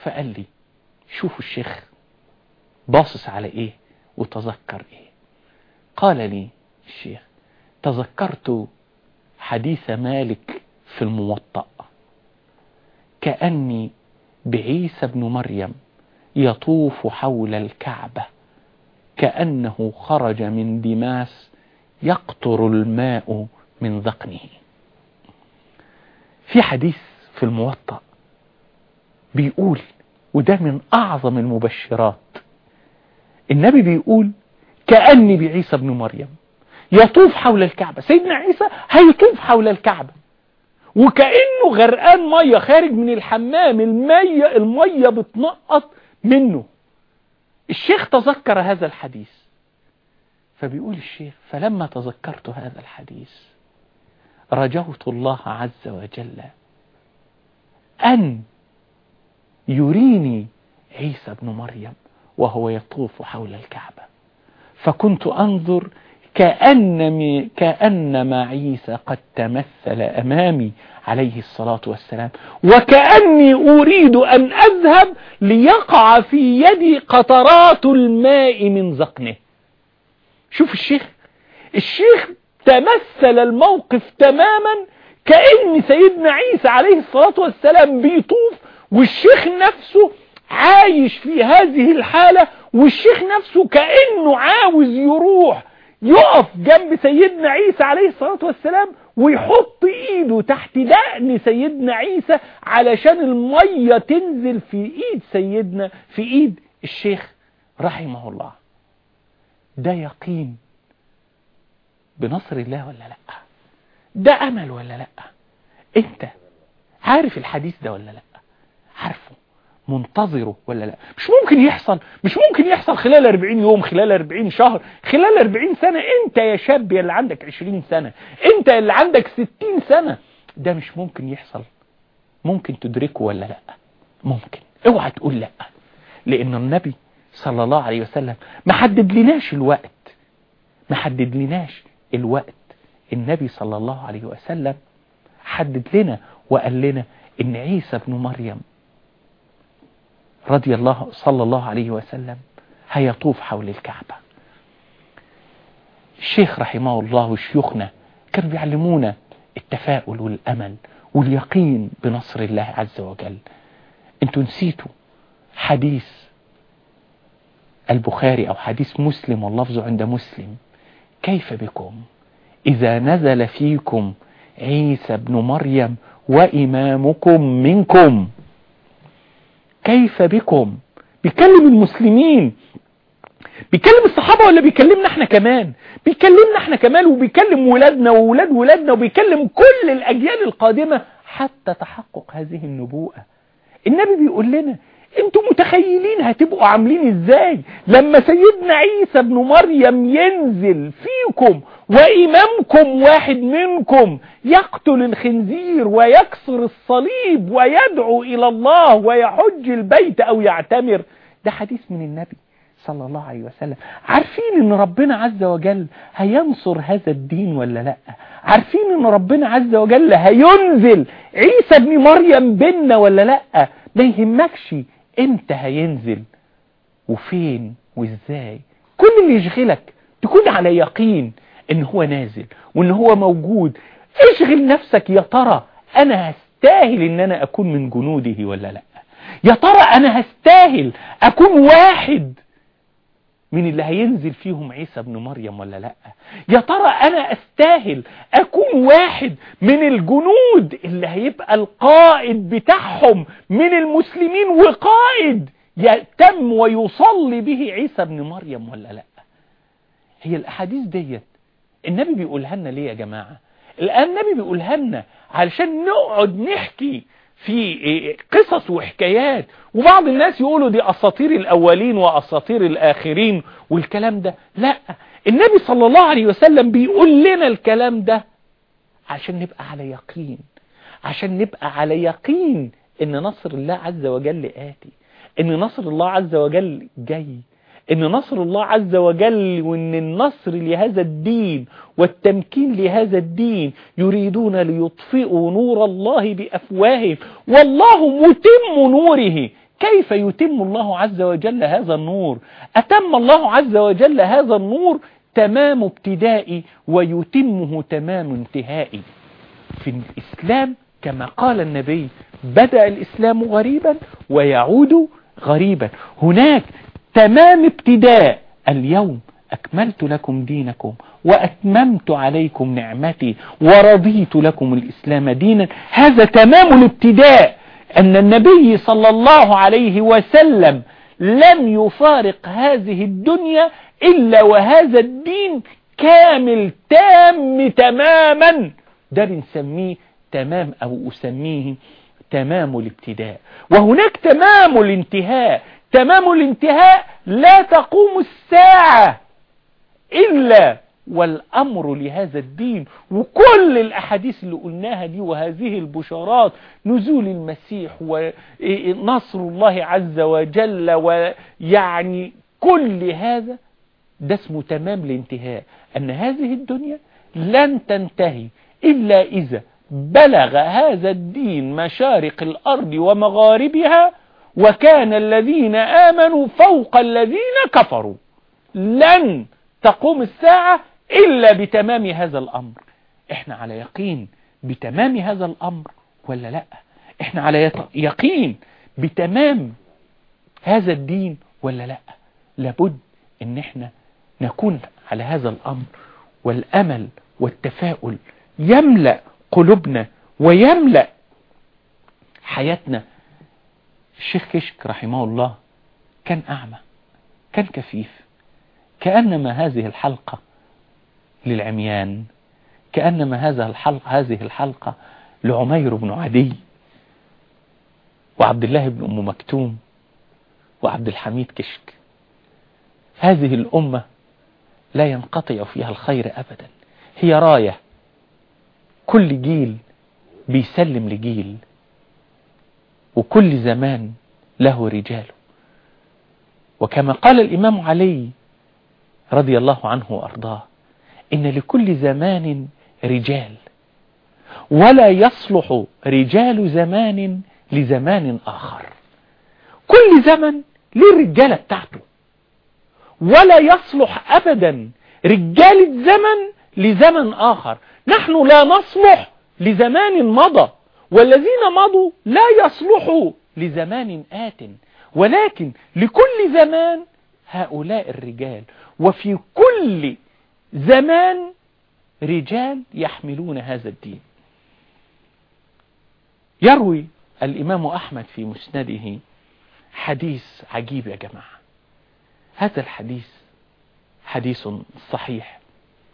Speaker 2: فقال لي شوفوا الشيخ باصص على إيه وتذكر إيه. قال لي الشيخ تذكرت حديث مالك في الموطأ. كأني بعيسى بن مريم يطوف حول الكعبة كأنه خرج من دماس يقطر الماء من ذقنه. في حديث في الموطأ بيقول وده من أعظم المبشرات النبي بيقول كأني بعيسى بن مريم يطوف حول الكعبة. سيدنا عيسى هيطوف حول الكعبة. وكأنه غرقان مية خارج من الحمام المية المية بتنقط منه. الشيخ تذكر هذا الحديث. فبيقول الشيخ فلما تذكرت هذا الحديث رجوت الله عز وجل أن يريني عيسى بن مريم وهو يطوف حول الكعبة. فكنت أنظر كأن كأنما عيسى قد تمثل أمامي عليه الصلاة والسلام. وكأني أريد أن أذهب ليقع في يدي قطرات الماء من زقنه. شوف الشيخ. الشيخ تمثل الموقف تماما كأن سيدنا عيسى عليه الصلاة والسلام بيطوف والشيخ نفسه عايش في هذه الحالة والشيخ نفسه كأنه عاوز يروح يقف جنب سيدنا عيسى عليه الصلاة والسلام ويحط إيده تحت دقن سيدنا عيسى علشان المية تنزل في إيد سيدنا في إيد الشيخ رحمه الله. ده يقين بنصر الله ولا لأ؟ ده أمل ولا لأ؟ أنت عارف الحديث ده ولا لأ؟ منتظره ولا لا؟ مش ممكن يحصل مش ممكن يحصل خلال 40 يوم خلال 40 شهر خلال 40 سنة. انت يا شاب اللي عندك 20 سنة انت اللي عندك 60 سنة. ده مش ممكن يحصل. ممكن تدركه ولا لا؟ ممكن. اوعى تقول لا. لأن النبي صلى الله عليه وسلم ما حدد لناش الوقت. ما حدد لناش الوقت. النبي صلى الله عليه وسلم حدد لنا وقال لنا إن عيسى ابن مريم رضي الله صلى الله عليه وسلم هيطوف حول الكعبة. الشيخ رحمه الله وشيوخنا كانوا بيعلمونا التفاؤل والأمل واليقين بنصر الله عز وجل. أنتوا نسيتوا حديث البخاري أو حديث مسلم واللفظ عند مسلم. كيف بكم؟ إذا نزل فيكم عيسى بن مريم وإمامكم منكم. كيف بكم؟ بيكلم المسلمين. بيكلم الصحابة ولا بيكلمنا إحنا كمان؟ بيكلمنا إحنا كمان وبيكلم ولادنا وولاد ولادنا وبيكلم كل الأجيال القادمة حتى تحقق هذه النبوءة. النبي بيقول لنا أنتوا متخيلين هتبقوا عاملين إزاي لما سيدنا عيسى بن مريم ينزل فيكم وإمامكم واحد منكم يقتل الخنزير ويكسر الصليب ويدعو إلى الله ويحج البيت أو يعتمر. ده حديث من النبي صلى الله عليه وسلم. عارفين إن ربنا عز وجل هينصر هذا الدين ولا لأ؟ عارفين إن ربنا عز وجل هينزل عيسى ابن مريم بينا ولا لأ؟ ما يهمكش إمتى هينزل وفين وإزاي؟ كل اللي يشغلك تكون على يقين إن هو نازل وإن هو موجود. اشغل نفسك يا ترى أنا هستاهل إن أنا أكون من جنوده ولا لأ؟ يا ترى أنا هستاهل أكون واحد من اللي هينزل فيهم عيسى بن مريم ولا لأ؟ يا ترى أنا أستاهل أكون واحد من الجنود اللي هيبقى القائد بتاعهم من المسلمين وقائد يتم ويصلي به عيسى بن مريم ولا لأ؟ هي الأحاديث ديت النبي بيقولها لنا ليه يا جماعة؟ الآن النبي بيقولها لنا علشان نقعد نحكي في قصص وحكايات وبعض الناس يقولوا دي أساطير الأولين وأساطير الآخرين والكلام ده. لا النبي صلى الله عليه وسلم بيقول لنا الكلام ده عشان نبقى على يقين عشان نبقى على يقين إن نصر الله عز وجل آتي إن نصر الله عز وجل جاي. إن نصر الله عز وجل وإن النصر لهذا الدين والتمكين لهذا الدين يريدون ليطفئوا نور الله بأفواههم. والله متم نوره. كيف يتم الله عز وجل هذا النور؟ أتم الله عز وجل هذا النور تمام ابتدائي ويتمه تمام انتهائي. في الإسلام كما قال النبي بدأ الإسلام غريبا ويعود غريبا. هناك تمام ابتداء. اليوم أكملت لكم دينكم وأتممت عليكم نعمتي ورضيت لكم الإسلام دينا. هذا تمام الابتداء. أن النبي صلى الله عليه وسلم لم يفارق هذه الدنيا إلا وهذا الدين كامل تام تماما. ده بنسميه تمام أو أسميه تمام الابتداء. وهناك تمام الانتهاء. تمام الانتهاء لا تقوم الساعة إلا والأمر لهذا الدين وكل الأحاديث اللي قلناها دي وهذه البشارات نزول المسيح ونصر الله عز وجل ويعني كل هذا ده اسمه تمام الانتهاء. أن هذه الدنيا لن تنتهي إلا إذا بلغ هذا الدين مشارق الأرض ومغاربها وكان الذين آمنوا فوق الذين كفروا. لن تقوم الساعة إلا بتمام هذا الأمر. إحنا على يقين بتمام هذا الأمر ولا لا؟ إحنا على يقين بتمام هذا الدين ولا لا؟ لابد إن إحنا نكون على هذا الأمر والأمل والتفاؤل. يملأ قلوبنا ويملأ حياتنا الشيخ كشك رحمه الله كان أعمى كان كفيف. كأنما هذه الحلقة للعميان كأنما هذا الحلقة هذه الحلقة لعمير بن عدي وعبد الله بن أم مكتوم وعبد الحميد كشك. هذه الأمة لا ينقطع فيها الخير أبدا. هي راية كل جيل بيسلم لجيل. وكل زمان له رجاله وكما قال الإمام علي رضي الله عنه وأرضاه إن لكل زمان رجال ولا يصلح رجال زمان لزمان آخر. كل زمن ليه الرجالة بتاعته ولا يصلح أبدا رجال الزمن لزمن آخر. نحن لا نصلح لزمان مضى. والذين مضوا لا يصلحوا لزمان آت ولكن لكل زمان هؤلاء الرجال. وفي كل زمان رجال يحملون هذا الدين. يروي الإمام أحمد في مسنده حديث عجيب يا جماعة. هذا الحديث حديث صحيح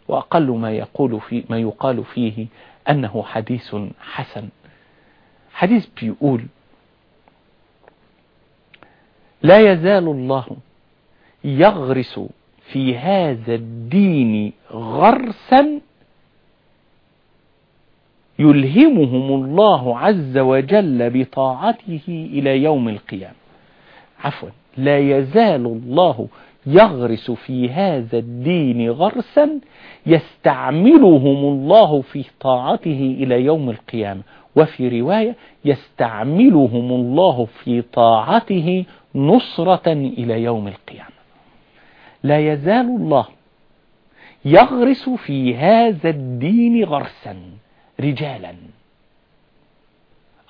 Speaker 2: وأقل ما يقول في ما يقال فيه أنه حديث حسن. حديث بيقول لا يزال الله يغرس في هذا الدين غرسا يلهمهم الله عز وجل بطاعته إلى يوم القيامة. عفوا لا يزال الله يغرس في هذا الدين غرسا يستعملهم الله في طاعته إلى يوم القيامة. وفي رواية يستعملهم الله في طاعته نصرة إلى يوم القيامة. لا يزال الله يغرس في هذا الدين غرسا رجالا.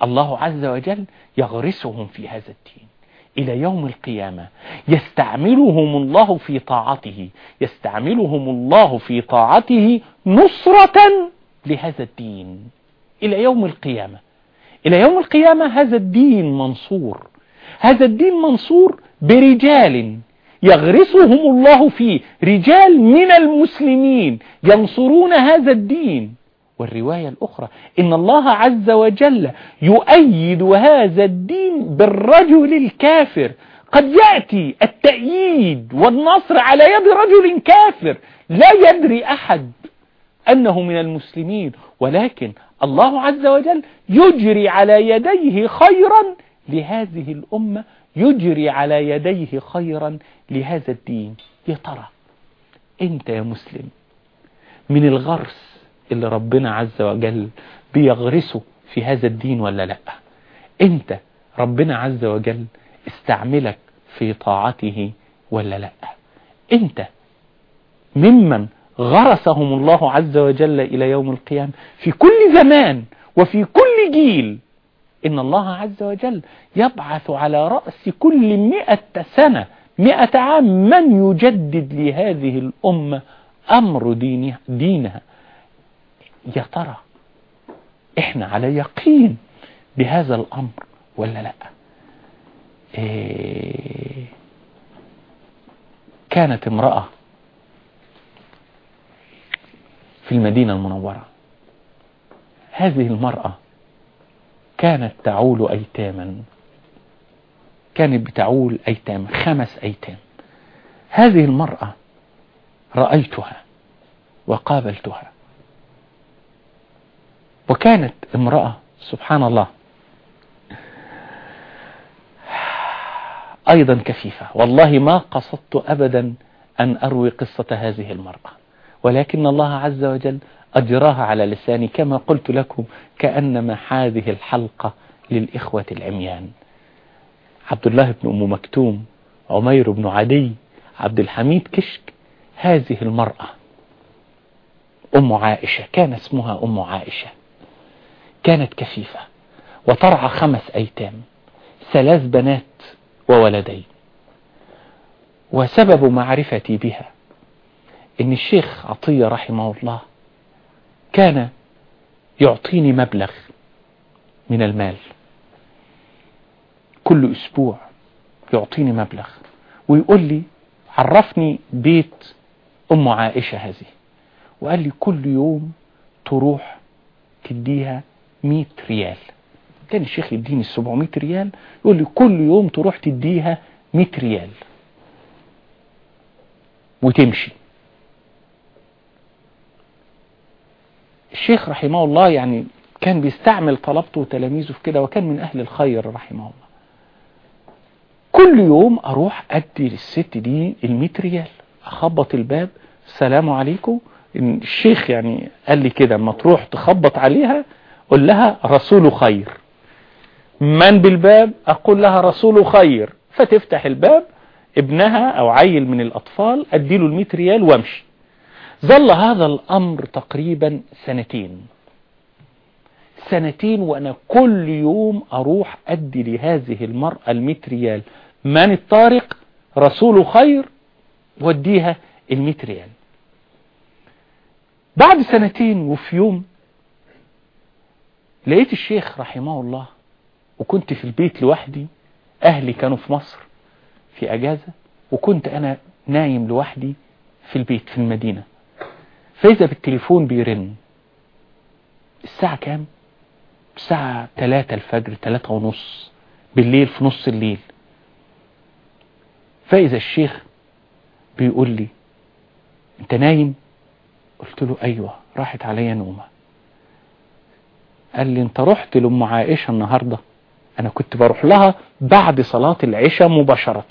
Speaker 2: الله عز وجل يغرسهم في هذا الدين إلى يوم القيامة. يستعملهم الله في طاعته يستعملهم الله في طاعته نصرة لهذا الدين. إلى يوم القيامة. إلى يوم القيامة هذا الدين منصور. هذا الدين منصور برجال يغرسهم الله فيه. رجال من المسلمين ينصرون هذا الدين. والرواية الأخرى إن الله عز وجل يؤيد هذا الدين بالرجل الكافر. قد يأتي التأييد والنصر على يد رجل كافر. لا يدري أحد. أنه من المسلمين ولكن الله عز وجل يجري على يديه خيرا لهذه الأمة يجري على يديه خيرا لهذا الدين. يا ترى أنت يا مسلم من الغرس اللي ربنا عز وجل بيغرسه في هذا الدين ولا لأ؟ أنت ربنا عز وجل استعملك في طاعته ولا لأ؟ أنت ممن غرسهم الله عز وجل إلى يوم القيامة. في كل زمان وفي كل جيل إن الله عز وجل يبعث على رأس كل مئة سنة مئة عام من يجدد لهذه الأمة أمر دينها, دينها. يا ترى إحنا على يقين بهذا الأمر ولا لا؟ إيه كانت امرأة في المدينة المنورة. هذه المرأة كانت تعول أيتاما. كانت بتعول أيتام خمس أيتام. هذه المرأة رأيتها وقابلتها. وكانت امرأة سبحان الله أيضا كفيفة. والله ما قصدت أبدا أن أروي قصة هذه المرأة. ولكن الله عز وجل أجراها على لساني كما قلت لكم كأنما هذه الحلقة للإخوة العميان. عبد الله بن أم مكتوم عمير بن عدي عبد الحميد كشك هذه المرأة. أم عائشة كان اسمها أم عائشة. كانت كفيفة وترعى خمس أيتام ثلاث بنات وولدين. وسبب معرفتي بها إن الشيخ عطية رحمه الله كان يعطيني مبلغ من المال. كل أسبوع يعطيني مبلغ ويقول لي عرفني بيت أم عائشة هذه. وقال لي كل يوم تروح تديها 100 ريال. كان الشيخ يديني 700 ريال يقول لي كل يوم تروح تديها 100 ريال. وتمشي. الشيخ رحمه الله يعني كان بيستعمل طلبته وتلاميذه في كده وكان من أهل الخير رحمه الله. كل يوم أروح أدي للست دي الميت ريال أخبط الباب السلام عليكم. الشيخ يعني قال لي كده اما تروح تخبط عليها قل لها رسول خير. من بالباب؟ أقول لها رسول خير. فتفتح الباب ابنها أو عيل من الأطفال أديله الميت ريال وأمشي. ظل هذا الأمر تقريبا سنتين. سنتين وأنا كل يوم أروح أدي لهذه المرأة الميت ريال. من الطارق؟ رسول خير. وديها المئة ريال. بعد سنتين وفي يوم لقيت الشيخ رحمه الله وكنت في البيت لوحدي أهلي كانوا في مصر في أجازة وكنت أنا نايم لوحدي في البيت في المدينة. فإذا بالتليفون بيرن. الساعة كام؟ الساعة 3 الفجر 3 ونص. بالليل في نص الليل. فإذا الشيخ بيقول لي أنت نايم؟ قلت له أيوه راحت عليا نومة. قال لي أنت رحت لأم عائشة النهاردة؟ أنا كنت بروح لها بعد صلاة العشاء مباشرة.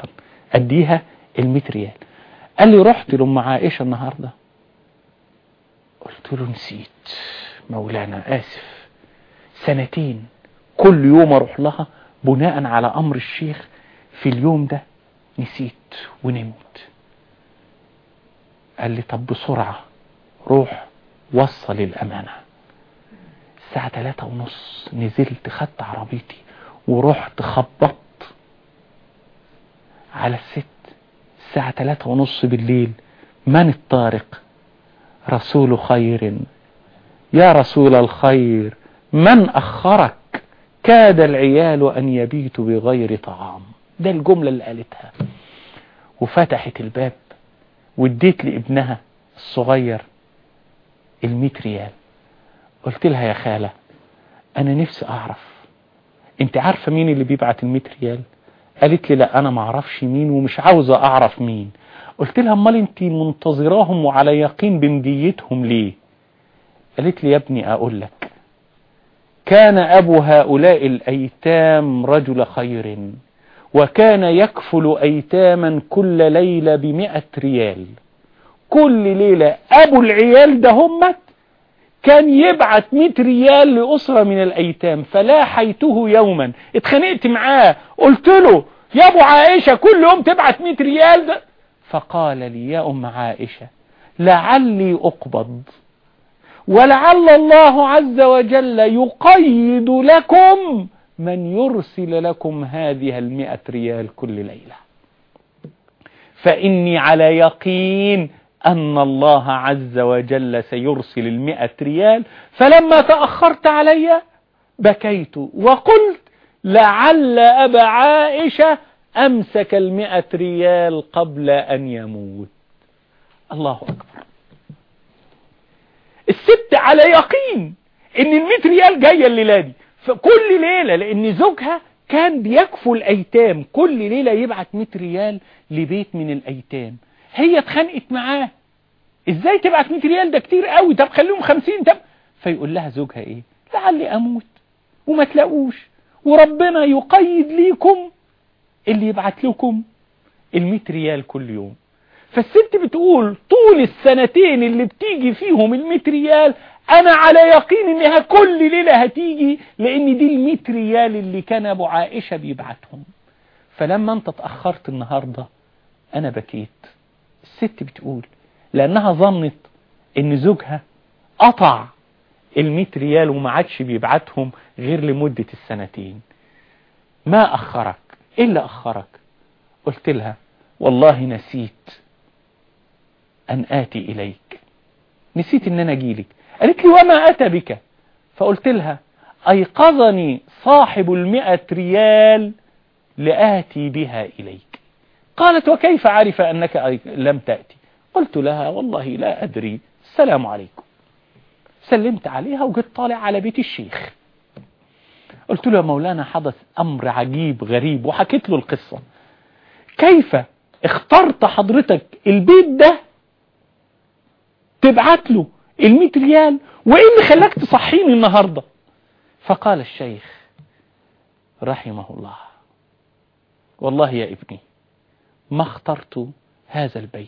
Speaker 2: أديها المئة ريال. قال لي رحت لأم عائشة النهاردة؟ قلت له نسيت. مولانا آسف. سنتين كل يوم أروح لها بناء على أمر الشيخ. في اليوم ده نسيت ونمت. قال لي طب بسرعة روح وصل الأمانة. الساعة ثلاثة ونص نزلت خدت عربيتي ورحت خبطت على الست. الساعة ثلاثة ونص بالليل من الطارق؟ رسول خير. يا رسول الخير من أخرك؟ كاد العيال أن يبيتوا بغير طعام. ده الجملة اللي قالتها. وفتحت الباب واديت لابنها الصغير الميت ريال. قلت لها يا خالة أنا نفسي أعرف. أنت عارفة مين اللي بيبعت الميت ريال؟ قالت لي لا أنا معرفش مين ومش عاوزة أعرف مين. قلت لها أمال انت منتظراهم وعلى يقين بمديتهم ليه؟ قالت لي يا ابني أقول لك كان أبو هؤلاء الأيتام رجل خير وكان يكفل أيتاما كل ليلة بمئة ريال. كل ليلة أبو العيال ده همت كان يبعت 100 ريال لأسرة من الأيتام فلاحيته يوما. اتخانقت معاه قلت له يا أبو عائشة كل يوم تبعت 100 ريال ده؟ فقال لي يا أم عائشة لعلي أقبض. ولعل الله عز وجل يقيد لكم من يرسل لكم هذه المئة ريال كل ليلة. فإني على يقين أن الله عز وجل سيرسل المئة ريال. فلما تأخرت علي بكيت وقلت لعل أبا عائشة أمسك المئة ريال قبل أن يموت. الله أكبر. الست على يقين إن المئة ريال جاية الليلة دي. فكل ليلة لأن زوجها كان بيكفوا الأيتام. كل ليلة يبعت 100 ريال لبيت من الأيتام. هي اتخانقت معاه. إزاي تبعت 100 ريال؟ ده كتير قوي. طب خليهم 50 طب فيقول لها زوجها إيه؟ لعلي أموت. وما تلاقوش. وربنا يقيد ليكم اللي يبعت لكم ال ريال كل يوم. فالست بتقول طول السنتين اللي بتيجي فيهم ال ريال أنا على يقين إنها كل ليلة هتيجي لأن دي المئة ريال اللي كان أبو عائشة بيبعتهم. فلما أنت اتأخرت النهاردة أنا بكيت. الست بتقول لأنها ظنت إن زوجها قطع المئة ريال وما عادش بيبعتهم غير لمدة السنتين. ما أخرك؟ إيه اللي أخرك. قلت لها والله نسيت أن آتي إليك. نسيت إن أنا أجيلك. قالت لي وما أتى بك؟ فقلت لها أيقظني صاحب المئة ريال لآتي بها إليك. قالت وكيف عرف أنك لم تأتي؟ قلت لها والله لا أدري. السلام عليكم. سلمت عليها وجدت طالع على بيت الشيخ. قلت له يا مولانا حدث أمر عجيب غريب وحكيت له القصة. كيف اخترت حضرتك البيت ده؟ تبعت له المئة ريال وإيه اللي خلاك تصحيني النهاردة؟ فقال الشيخ رحمه الله والله يا ابني ما اخترت هذا البيت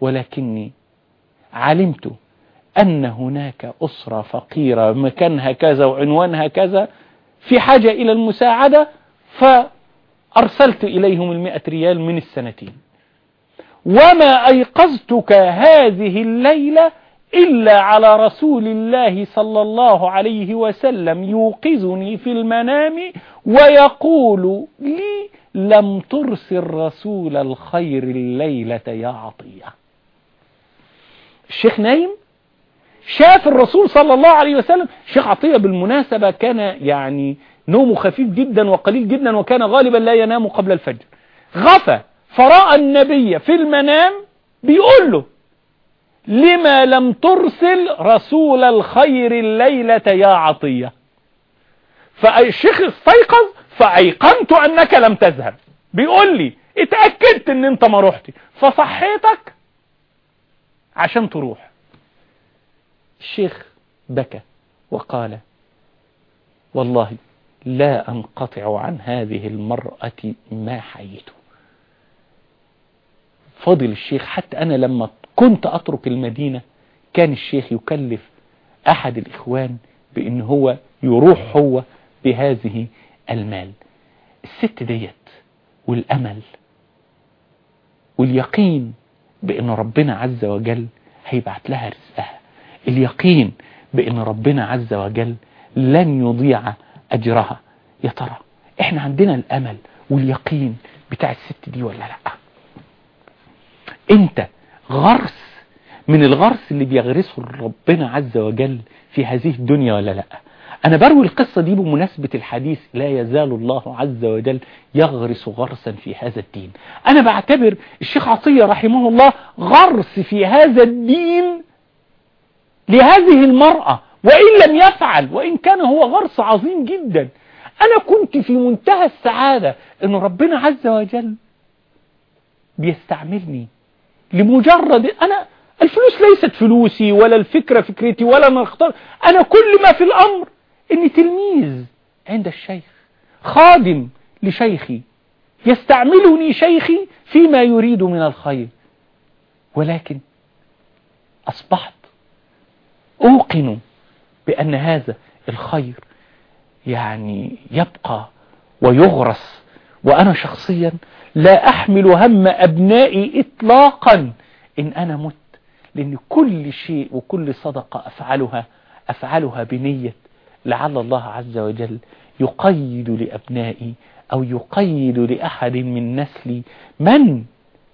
Speaker 2: ولكني علمت أن هناك أسرة فقيرة مكانها كذا وعنوانها كذا في حاجة إلى المساعدة فأرسلت إليهم المئة ريال من السنتين. وما أيقظتك هذه الليلة إلا على رسول الله صلى الله عليه وسلم يوقظني في المنام ويقول لي لم ترسل رسول الخير الليلة يا عطية. الشيخ نايم؟ شاف الرسول صلى الله عليه وسلم الشيخ عطية بالمناسبة كان يعني نومه خفيف جدا وقليل جدا وكان غالبا لا ينام قبل الفجر. غفى. فرأى النبي في المنام بيقول له لما لم ترسل رسول الخير الليلة يا عطية؟ فالشيخ استيقظ فأيقنت أنك لم تذهب. بيقول لي اتأكدت إن أنت ما رحتي فصحيتك عشان تروح. الشيخ بكى وقال والله لا أنقطع عن هذه المرأة ما حييت. فضل الشيخ حتى أنا لما كنت أترك المدينة كان الشيخ يكلف أحد الإخوان بأن هو يروح هو بهذه المال. الست ديت والأمل واليقين بأن ربنا عز وجل هيبعت لها رزقها. اليقين بأن ربنا عز وجل لن يضيع أجرها. يا ترى إحنا عندنا الأمل واليقين بتاع الست دي ولا لأ؟ أنت غرس من الغرس اللي بيغرسه ربنا عز وجل في هذه الدنيا ولا لأ؟ أنا بروي القصة دي بمناسبة الحديث لا يزال الله عز وجل يغرس غرسا في هذا الدين. أنا بعتبر الشيخ عطية رحمه الله غرس في هذا الدين لهذه المرأة وإن لم يفعل وإن كان هو غرس عظيم جدا. أنا كنت في منتهى السعادة أن ربنا عز وجل بيستعملني لمجرد أنا الفلوس ليست فلوسي ولا الفكرة فكرتي ولا ما اختار. أنا كل ما في الأمر أني تلميذ عند الشيخ خادم لشيخي يستعملني شيخي فيما يريد من الخير. ولكن أصبحت أوقن بأن هذا الخير يعني يبقى ويغرس. وأنا شخصيا لا أحمل هم أبنائي إطلاقا إن أنا مت لأن كل شيء وكل صدقة أفعلها أفعلها بنية لعل الله عز وجل يقيد لأبنائي أو يقيد لأحد من نسلي من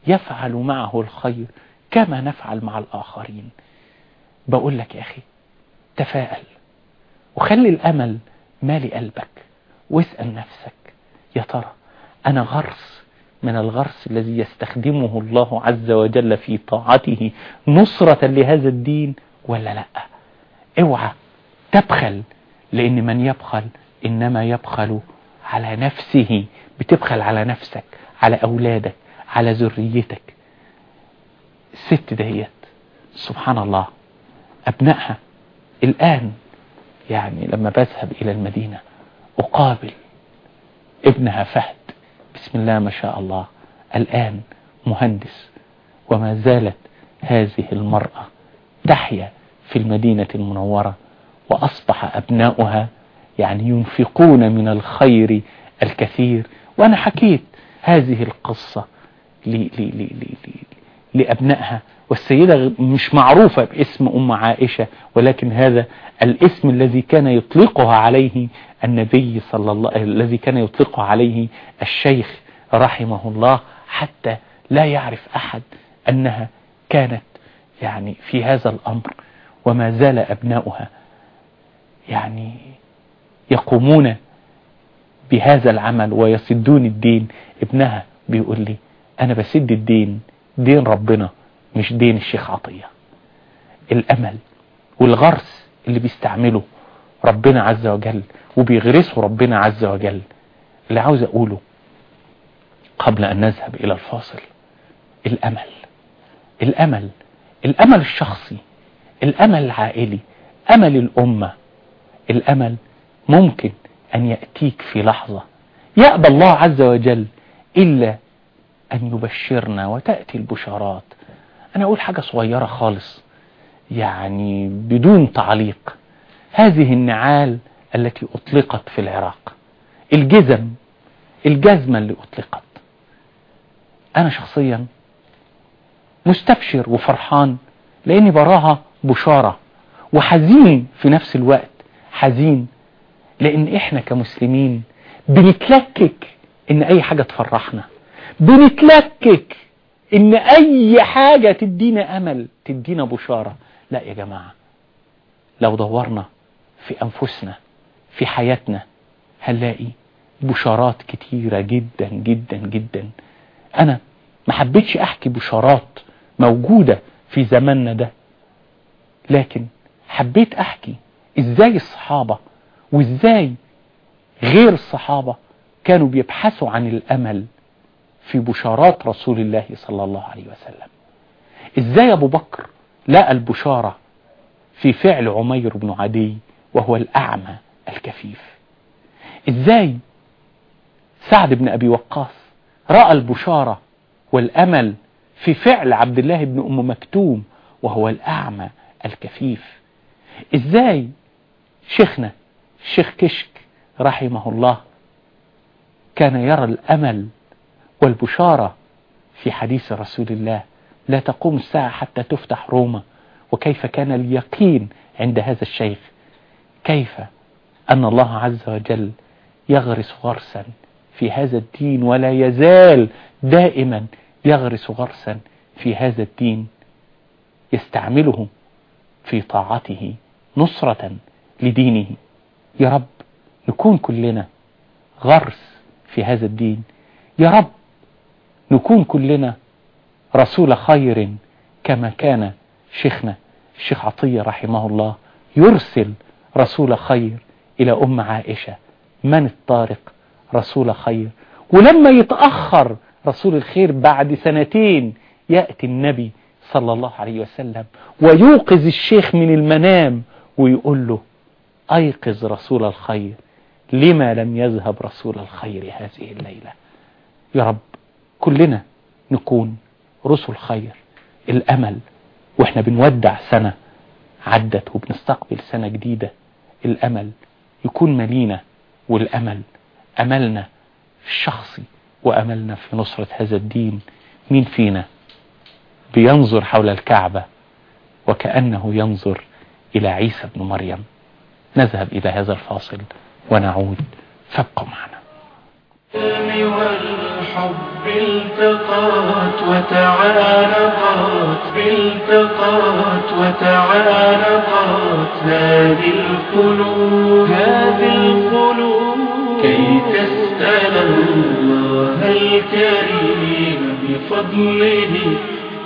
Speaker 2: يفعل معه الخير كما نفعل مع الآخرين. بقول لك يا أخي تفاءل وخلي الأمل مالي قلبك واسأل نفسك يا ترى أنا غرس من الغرس الذي يستخدمه الله عز وجل في طاعته نصرة لهذا الدين ولا لأ؟ اوعى تبخل لأن من يبخل إنما يبخل على نفسه بتبخل على نفسك على أولادك على ذريتك. الست دهيت. سبحان الله. أبنائها. الآن يعني لما بذهب إلى المدينة أقابل ابنها فهد. بسم الله ما شاء الله. الآن مهندس. وما زالت هذه المرأة تحيا في المدينة المنورة وأصبح أبناؤها يعني ينفقون من الخير الكثير. وأنا حكيت هذه القصة لأبنائها. والسيدة مش معروفة باسم أم عائشة ولكن هذا الاسم الذي كان يطلقها عليه النبي صلى الله الذي كان يطلقها عليه الشيخ رحمه الله حتى لا يعرف أحد أنها كانت يعني في هذا الأمر. وما زال أبناؤها يعني يقومون بهذا العمل ويسدون الدين. ابنها بيقول لي أنا بسد الدين دين ربنا مش دين الشيخ عطية. الأمل والغرس اللي بيستعمله ربنا عز وجل وبيغرسه ربنا عز وجل اللي عاوز أقوله قبل أن نذهب إلى الفاصل الأمل. الأمل الأمل الشخصي الأمل العائلي أمل الأمة. الأمل ممكن أن يأتيك في لحظة يأبى الله عز وجل إلا أن يبشرنا وتأتي البشارات. أنا أقول حاجة صغيرة خالص يعني بدون تعليق. هذه النعال التي أطلقت في العراق الجزم الجزمة اللي أطلقت. أنا شخصيا مستبشر وفرحان لأني براها بشارة وحزين في نفس الوقت حزين. لأن إحنا كمسلمين بنتلكك إن أي حاجة تفرحنا. بنتلكك إن أي حاجة تدينا أمل تدينا بشارة. لا يا جماعة لو دورنا في أنفسنا في حياتنا هنلاقي بشارات كتيرة جدا جدا جدا. أنا ما حبيتش أحكي بشارات موجودة في زماننا ده لكن حبيت أحكي إزاي الصحابة وإزاي غير الصحابة كانوا بيبحثوا عن الأمل. في بشارات رسول الله صلى الله عليه وسلم. إزاي أبو بكر لقى البشارة في فعل عمير بن عدي وهو الأعمى الكفيف؟ إزاي سعد بن أبي وقاص رأى البشارة والأمل في فعل عبد الله بن أم مكتوم وهو الأعمى الكفيف؟ إزاي شيخنا الشيخ كشك رحمه الله كان يرى الأمل والبشارة في حديث رسول الله. لا تقوم الساعة حتى تفتح روما. وكيف كان اليقين عند هذا الشيخ؟ كيف أن الله عز وجل يغرس غرسا في هذا الدين ولا يزال دائما يغرس غرسا في هذا الدين يستعمله في طاعته نصرة لدينه. يا رب نكون كلنا غرس في هذا الدين. يا رب نكون كلنا رسول خير كما كان شيخنا الشيخ عطية رحمه الله يرسل رسول خير إلى أم عائشة. من الطارق رسول خير؟ ولما يتأخر رسول الخير بعد سنتين يأتي النبي صلى الله عليه وسلم ويوقظ الشيخ من المنام ويقول له أيقظ رسول الخير لما لم يذهب رسول الخير هذه الليلة؟ يا رب كلنا نكون رسل خير الأمل وإحنا بنودع سنة عدت وبنستقبل سنة جديدة الأمل يكون ملينا والأمل أملنا الشخصي وأملنا في نصرة هذا الدين. مين فينا بينظر حول الكعبة وكأنه ينظر إلى عيسى بن مريم؟ نذهب إلى هذا الفاصل ونعود. فابقوا معنا.
Speaker 1: والحب التقات وتعانقات بالتقات وتعانقات هذه القلوب هذه القلوب كي تسأل الله الكريم بفضله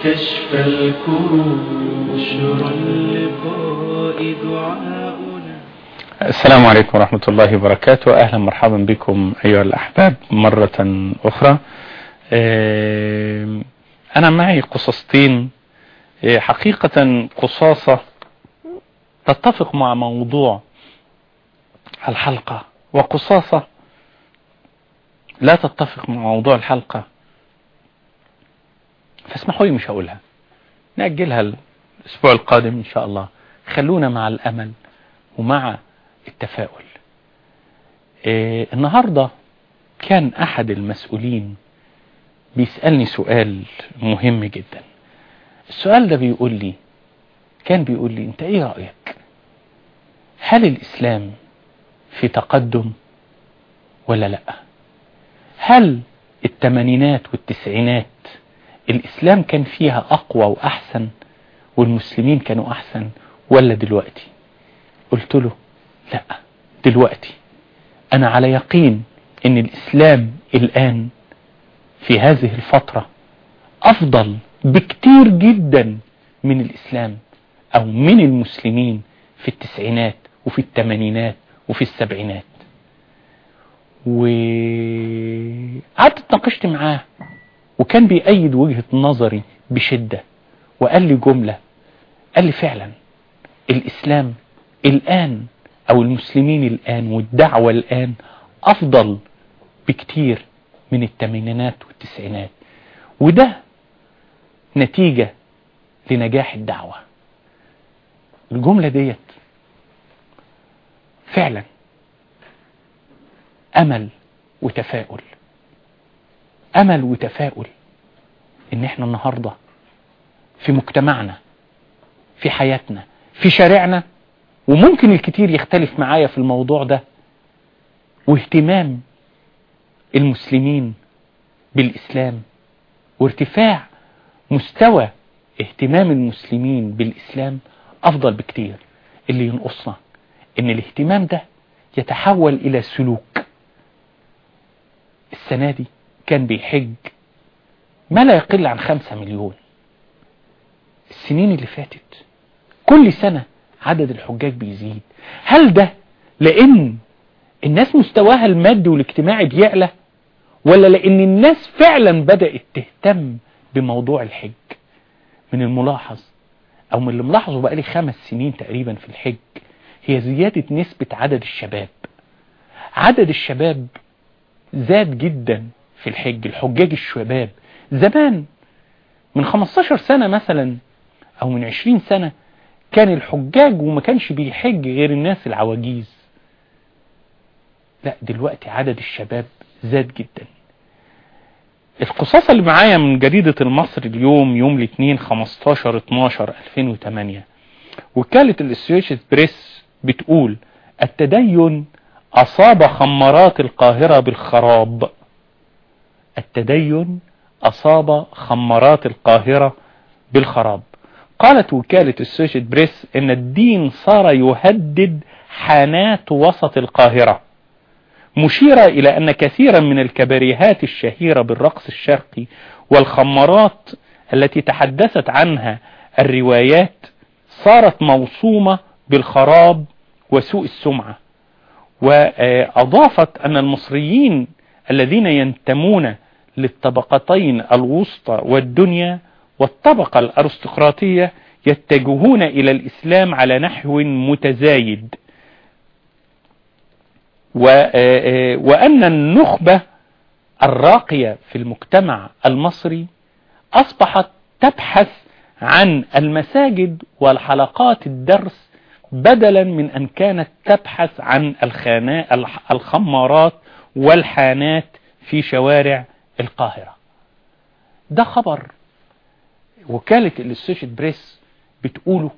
Speaker 1: كشف الكروب. بشرى اللقاء دعاؤنا
Speaker 2: السلام عليكم ورحمة الله وبركاته. أهلا مرحبا بكم أيها الأحباب مرة أخرى. أنا معي قصصتين. حقيقة قصاصة تتفق مع موضوع الحلقة وقصاصة لا تتفق مع موضوع الحلقة. فاسمحوا لي مش هقولها نأجلها الأسبوع القادم إن شاء الله. خلونا مع الأمل ومع التفاؤل. إيه النهاردة كان أحد المسؤولين بيسألني سؤال مهم جدا. السؤال ده بيقول لي كان بيقول لي أنت إيه رأيك؟ هل الإسلام في تقدم ولا لأ؟ هل التمانينات والتسعينات الإسلام كان فيها أقوى وأحسن والمسلمين كانوا أحسن ولا دلوقتي؟ قلت له لا دلوقتي. أنا على يقين أن الإسلام الآن في هذه الفترة أفضل بكتير جدا من الإسلام أو من المسلمين في التسعينات وفي الثمانينات وفي السبعينات. وقعدت اتناقشت معاه وكان بيأيد وجهة نظري بشدة وقال لي جملة قال لي فعلا الإسلام الآن أو المسلمين الآن والدعوة الآن أفضل بكتير من الثمانينات والتسعينات. وده نتيجة لنجاح الدعوة. الجملة ديت فعلا أمل وتفاؤل. أمل وتفاؤل إن إحنا النهاردة في مجتمعنا في حياتنا في شارعنا وممكن الكتير يختلف معايا في الموضوع ده. واهتمام المسلمين بالإسلام وارتفاع مستوى اهتمام المسلمين بالإسلام أفضل بكتير. اللي ينقصنا إن الاهتمام ده يتحول إلى سلوك. السنة دي كان بيحج ما لا يقل عن خمسة مليون. السنين اللي فاتت كل سنة عدد الحجاج بيزيد. هل ده لأن الناس مستواها المادي والاجتماعي بيعلى ولا لأن الناس فعلا بدأت تهتم بموضوع الحج؟ من الملاحظ أو من اللي ملاحظه بقالي خمس سنين تقريبا في الحج هي زيادة نسبة عدد الشباب. عدد الشباب زاد جدا في الحج. الحجاج الشباب زمان من 15 سنة مثلا أو من 20 سنة كان الحجاج وما كانش بيحج غير الناس العواجيز. لا دلوقتي عدد الشباب زاد جدا. القصاصة اللي معايا من جريدة المصري اليوم يوم الاثنين 15 12 2008 وكالة الاسوشيت بريس بتقول التدين أصاب خمارات القاهرة بالخراب. التدين أصاب خمارات القاهرة بالخراب. قالت وكالة السوشيت بريس إن الدين صار يهدد حانات وسط القاهرة مشيرة إلى أن كثيرا من الكباريهات الشهيرة بالرقص الشرقي والخمارات التي تحدثت عنها الروايات صارت موصومة بالخراب وسوء السمعة وأضافت أن المصريين الذين ينتمون للطبقتين الوسطى والدنيا والطبقة الأرستقراطية يتجهون إلى الإسلام على نحو متزايد. وأن النخبة الراقية في المجتمع المصري أصبحت تبحث عن المساجد والحلقات الدرس بدلا من أن كانت تبحث عن الخمارات والحانات في شوارع القاهرة. ده خبر وكالة الاسوشيت بريس بتقوله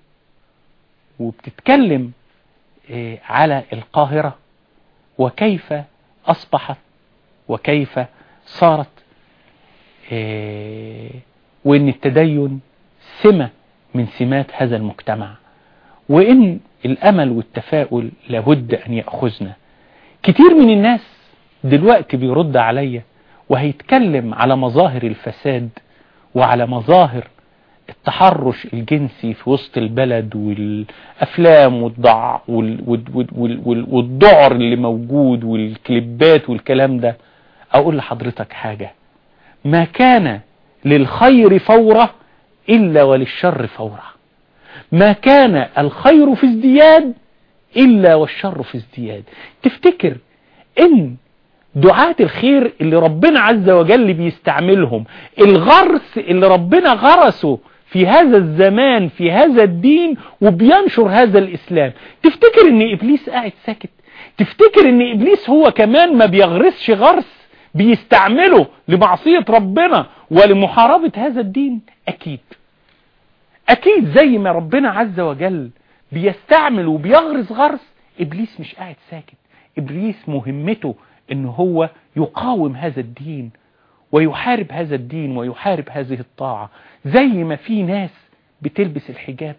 Speaker 2: وبتتكلم على القاهرة وكيف أصبحت وكيف صارت وإن التدين سمة من سمات هذا المجتمع وإن الأمل والتفاؤل لابد أن يأخذنا. كتير من الناس دلوقتي بيرد عليا وهيتكلم على مظاهر الفساد وعلى مظاهر التحرش الجنسي في وسط البلد والأفلام والضع والذعر اللي موجود والكليبات والكلام ده. أقول لحضرتك حاجة. ما كان للخير فورة إلا وللشر فورة. ما كان الخير في ازدياد إلا والشر في ازدياد. تفتكر إن دعاة الخير اللي ربنا عز وجل بيستعملهم الغرس اللي ربنا غرسه في هذا الزمان في هذا الدين وبينشر هذا الإسلام. تفتكر إن إبليس قاعد ساكت؟ تفتكر إن إبليس هو كمان ما بيغرسش غرس بيستعمله لمعصية ربنا ولمحاربة هذا الدين؟ أكيد. أكيد زي ما ربنا عز وجل بيستعمل وبيغرس غرس إبليس مش قاعد ساكت. إبليس مهمته إن هو يقاوم هذا الدين ويحارب هذا الدين ويحارب هذه الطاعة. زي ما في ناس بتلبس الحجاب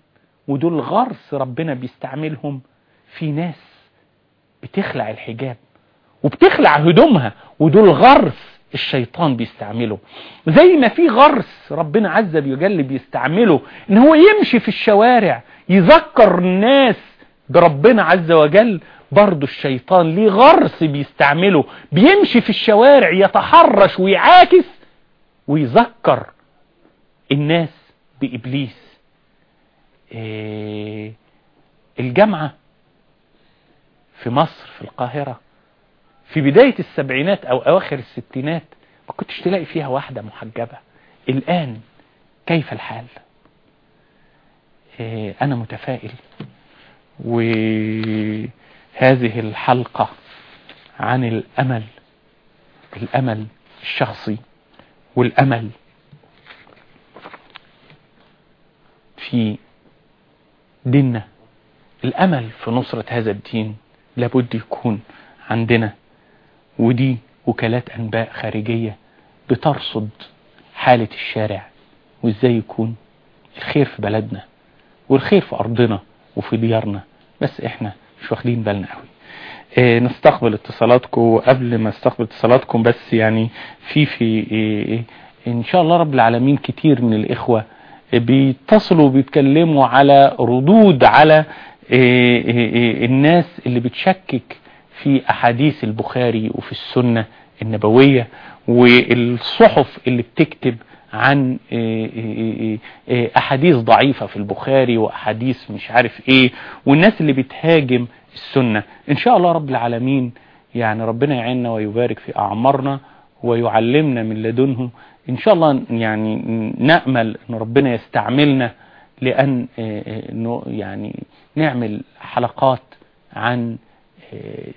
Speaker 2: ودول غرس ربنا بيستعملهم في ناس بتخلع الحجاب وبتخلع هدومها ودول غرس الشيطان بيستعمله. زي ما في غرس ربنا عز وجل بيستعمله إن هو يمشي في الشوارع يذكر الناس بربنا عز وجل برضو الشيطان ليه غرس بيستعمله. بيمشي في الشوارع يتحرش ويعاكس ويذكر الناس بإبليس. إيه الجامعة في مصر في القاهرة في بداية السبعينات أو أواخر الستينات ما كنتش تلاقي فيها واحدة محجبة. الآن كيف الحال؟ إيه أنا متفائل. وهذه الحلقة عن الأمل الأمل الشخصي والأمل في ديننا. الأمل في نصرة هذا الدين لابد يكون عندنا. ودي وكالات أنباء خارجية بترصد حالة الشارع وإزاي يكون الخير في بلدنا والخير في أرضنا وفي ديارنا. بس إحنا مش واخدين بالنا قوي إيه نستقبل اتصالاتكم. قبل ما أستقبل اتصالاتكم بس يعني في في إيه إن شاء الله رب العالمين كتير من الإخوة بيتصلوا وبيتكلموا على ردود على إيه الناس اللي بتشكك في أحاديث البخاري وفي السنة النبوية والصحف اللي بتكتب عن أحاديث ضعيفة في البخاري وأحاديث مش عارف إيه والناس اللي بتهاجم السنة. إن شاء الله رب العالمين يعني ربنا يعيننا ويبارك في أعمارنا ويعلمنا من لدنه إن شاء الله يعني نأمل إن ربنا يستعملنا لأن يعني نعمل حلقات عن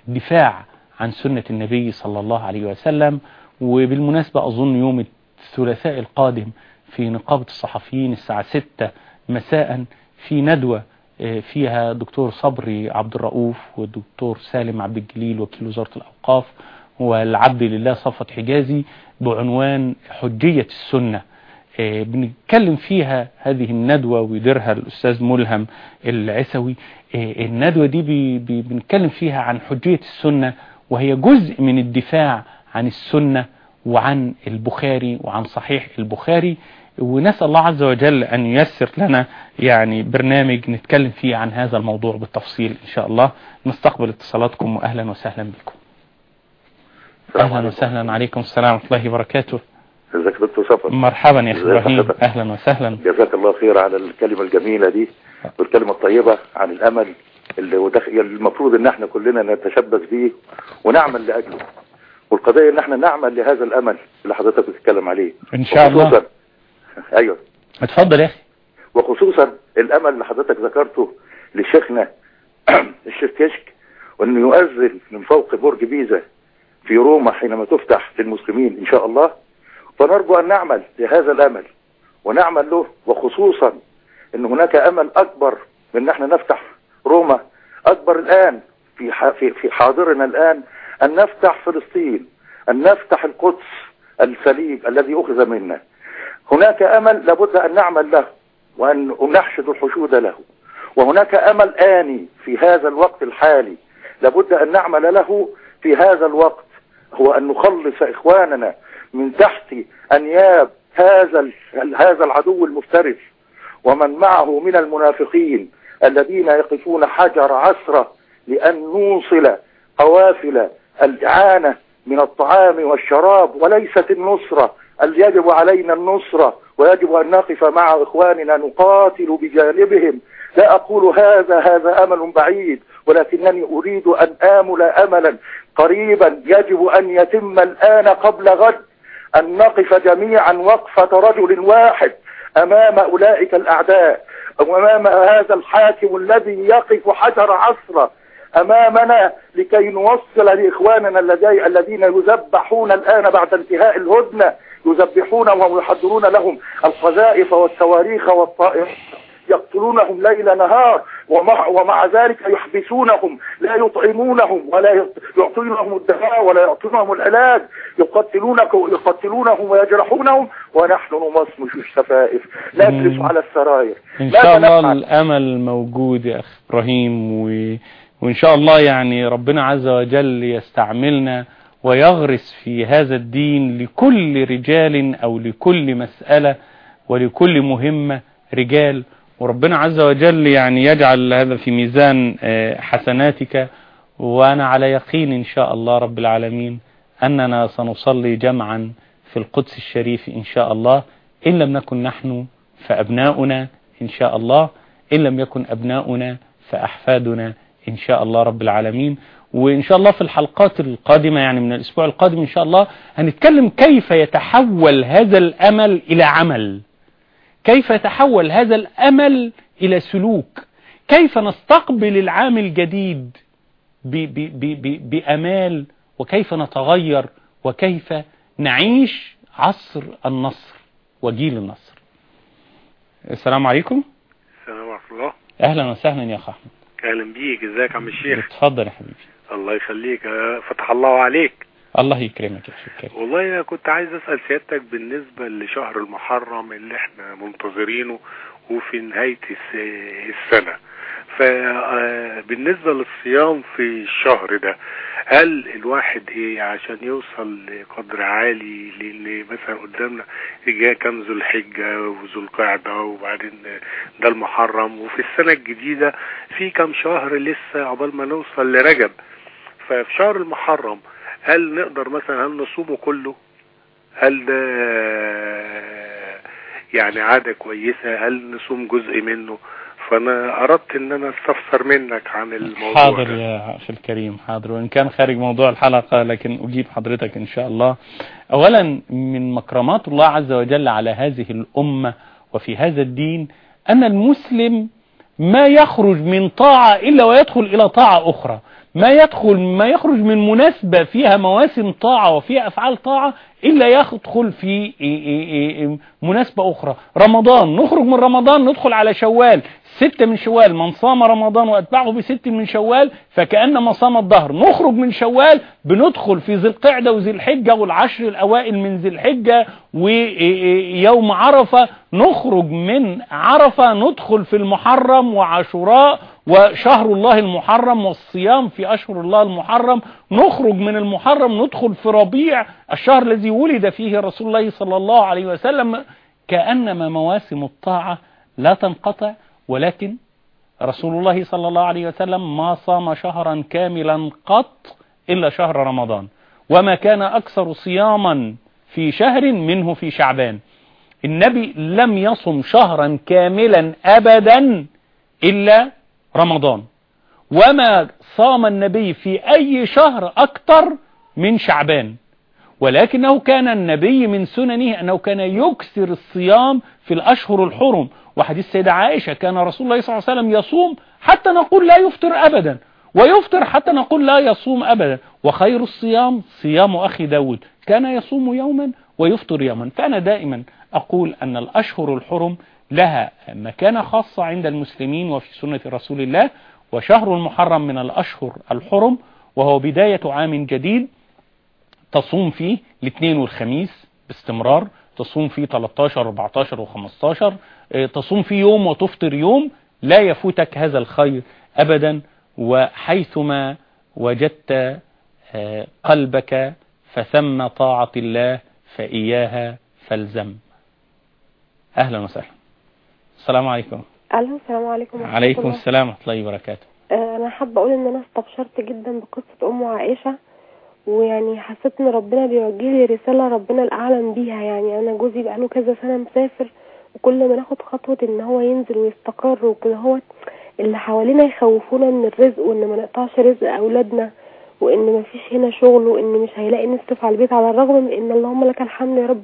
Speaker 2: دفاع عن سنة النبي صلى الله عليه وسلم. وبالمناسبة أظن يوم الثلاثاء القادم في نقابة الصحفيين الساعة 6 مساء في ندوة فيها دكتور صبري عبد الرؤوف والدكتور سالم عبد الجليل وكيل وزارة الأوقاف والعبد لله صفت حجازي بعنوان حجية السنة. بنتكلم فيها هذه الندوة ويديرها الأستاذ ملهم العسوي الندوة دي بنتكلم فيها عن حجية السنة وهي جزء من الدفاع عن السنة وعن البخاري وعن صحيح البخاري. ونسأل الله عز وجل أن ييسر لنا يعني برنامج نتكلم فيه عن هذا الموضوع بالتفصيل إن شاء الله. نستقبل اتصالاتكم وأهلا وسهلا بكم. أهلا وسهلا. عليكم السلام ورحمة الله وبركاته.
Speaker 3: ازيك دكتور صفر
Speaker 2: مرحبا يا أخي إبراهيم. أهلا وسهلا.
Speaker 3: جزاك الله خير على الكلمة الجميلة دي والكلمة الطيبة عن الأمل اللي ودخل المفروض إن إحنا كلنا نتشبث به ونعمل لأجله. والقضية إن إحنا نعمل لهذا الأمل اللي حضرتك بتتكلم عليه.
Speaker 2: إن شاء الله.
Speaker 3: أيوه.
Speaker 2: اتفضل يا أخي.
Speaker 3: وخصوصا الأمل اللي حضرتك ذكرته لشيخنا الشيخ كشك وإنه يؤذن من فوق برج بيزا في روما حينما تفتح للمسلمين إن شاء الله فنرجو أن نعمل لهذا الأمل ونعمل له وخصوصا إن هناك أمل أكبر من ان إحنا نفتح روما أكبر الآن في في حاضرنا الآن أن نفتح فلسطين أن نفتح القدس السليم الذي أخذ منا. هناك أمل لابد أن نعمل له وأن نحشد الحشود له. وهناك أمل آني في هذا الوقت الحالي لابد أن نعمل له في هذا الوقت. هو أن نخلص إخواننا من تحت أنياب هذا هذا العدو المفترس ومن معه من المنافقين الذين يقفون حجر عسرة لأن نوصل قوافل الإعانة من الطعام والشراب وليست النصرة يجب علينا النصرة ويجب أن نقف مع إخواننا نقاتل بجانبهم؟ لا أقول هذا هذا أمل بعيد. ولكنني أريد أن آمل أملا. قريبا يجب أن يتم الآن قبل غد أن نقف جميعا وقفة رجل واحد أمام أولئك الأعداء. أمام هذا الحاكم الذي يقف حجر عصره أمامنا لكي نوصل لإخواننا الذين يذبحون الآن بعد انتهاء الهدنة يذبحونهم ويحضرون لهم القذائف والصواريخ والطائرات. يقتلونهم ليل نهار ومع, ومع ذلك يحبسونهم لا يطعمونهم ولا يعطونهم الدواء ولا يعطونهم العلاج يقتلونكم يقتلونهم ويجرحونهم ونحن نمصمش الشفائف. نجلس على السراير.
Speaker 2: إن شاء الله الأمل موجود يا أخي إبراهيم و... وإن شاء الله يعني ربنا عز وجل يستعملنا ويغرس في هذا الدين لكل رجال أو لكل مسألة ولكل مهمة رجال وربنا عز وجل يعني يجعل هذا في ميزان حسناتك وأنا على يقين إن شاء الله رب العالمين أننا سنصلي جمعا في القدس الشريف إن شاء الله. إن لم نكن نحن فأبناؤنا إن شاء الله. إن لم يكن أبناؤنا فأحفادنا إن شاء الله رب العالمين. وإن شاء الله في الحلقات القادمة يعني من الأسبوع القادم إن شاء الله هنتكلم كيف يتحول هذا الأمل إلى عمل. كيف يتحول هذا الأمل إلى سلوك؟ كيف نستقبل العام الجديد ب ب ب بأمال؟ وكيف نتغير؟ وكيف نعيش عصر النصر وجيل النصر؟ السلام عليكم.
Speaker 4: السلام ورحمة الله.
Speaker 2: أهلا وسهلا يا اخ أحمد.
Speaker 4: أهلا بيك. إزيك يا عم الشيخ؟
Speaker 2: اتفضل يا حبيبي.
Speaker 4: الله يخليك. آه، فتح الله عليك.
Speaker 2: الله يكرمك يا شيخ كريم
Speaker 4: والله أنا كنت عايز أسأل سيادتك بالنسبة لشهر المحرم اللي إحنا منتظرينه وفي نهاية الس- السنة. فبالنسبه للصيام في الشهر ده هل الواحد إيه عشان يوصل لقدر عالي؟ لأن مثلا قدامنا جاء كام ذو الحجة وذو القعدة وبعدين ده المحرم. وفي السنة الجديدة في كام شهر لسه عقبال ما نوصل لرجب. ففي شهر المحرم هل نقدر مثلا هل نصومه كله؟ هل ده يعني عادة كويسة؟ هل نصوم جزء منه؟ فأنا أردت إن أنا أستفسر منك عن الموضوع
Speaker 2: حاضر. يا أخي الكريم حاضر. وإن كان خارج موضوع الحلقة لكن أجيب حضرتك إن شاء الله. أولا من مكرمات الله عز وجل على هذه الأمة وفي هذا الدين أن المسلم ما يخرج من طاعة إلا ويدخل إلى طاعة أخرى. ما يدخل ما يخرج من مناسبة فيها مواسم طاعة وفيها أفعال طاعة إلا يدخل في مناسبة أخرى. رمضان نخرج من رمضان ندخل على شوال. ستة من شوال من صام رمضان وأتبعه بست من شوال فكأنما صام الظهر. نخرج من شوال بندخل في ذي القعدة وذي الحجة والعشر الأوائل من ذي الحجة ويوم عرفة. نخرج من عرفة ندخل في المحرم وعاشوراء وشهر الله المحرم والصيام في أشهر الله المحرم. نخرج من المحرم ندخل في ربيع الشهر الذي ولد فيه رسول الله صلى الله عليه وسلم. كأنما مواسم الطاعة لا تنقطع. ولكن رسول الله صلى الله عليه وسلم ما صام شهرا كاملا قط إلا شهر رمضان. وما كان أكثر صياما في شهر منه في شعبان. النبي لم يصم شهرا كاملا أبدا إلا رمضان. وما صام النبي في أي شهر أكثر من شعبان. ولكنه كان النبي من سننه أنه كان يكثر الصيام في الأشهر الحرم. وحديث سيدة عائشة كان رسول الله صلى الله عليه وسلم يصوم حتى نقول لا يفطر أبدا ويفطر حتى نقول لا يصوم أبدا. وخير الصيام صيام أخي داود. كان يصوم يوما ويفطر يوما. فأنا دائما أقول أن الأشهر الحرم لها مكانة خاصة عند المسلمين وفي سنة رسول الله وشهر المحرم من الأشهر الحرم وهو بداية عام جديد تصوم فيه الاثنين والخميس باستمرار. تصوم فيه 13 14 و15 تصوم فيه يوم وتفطر يوم لا يفوتك هذا الخير أبدا وحيثما وجدت قلبك فثم طاعة الله فإياها فالزم. أهلا وسهلا. السلام عليكم.
Speaker 5: ألو السلام عليكم
Speaker 2: عليكم. السلام ورحمة الله وبركاته.
Speaker 5: آه، أنا حابة أقول إن أنا استبشرت جدا بقصة أم عائشة. ويعني حسيت إن ربنا بيوجه لي رسالة ربنا الأعلم بيها. يعني أنا جوزي بقاله كذا سنة مسافر وكل ما ناخد خطوة إن هو ينزل ويستقر وكده هو اللي حوالينا يخوفونا من الرزق وإن ما نقطعش رزق أولادنا وإن ما فيش هنا شغل وإن مش هيلاقي نصرف على البيت على الرغم من إن اللهم لك الحمد يا رب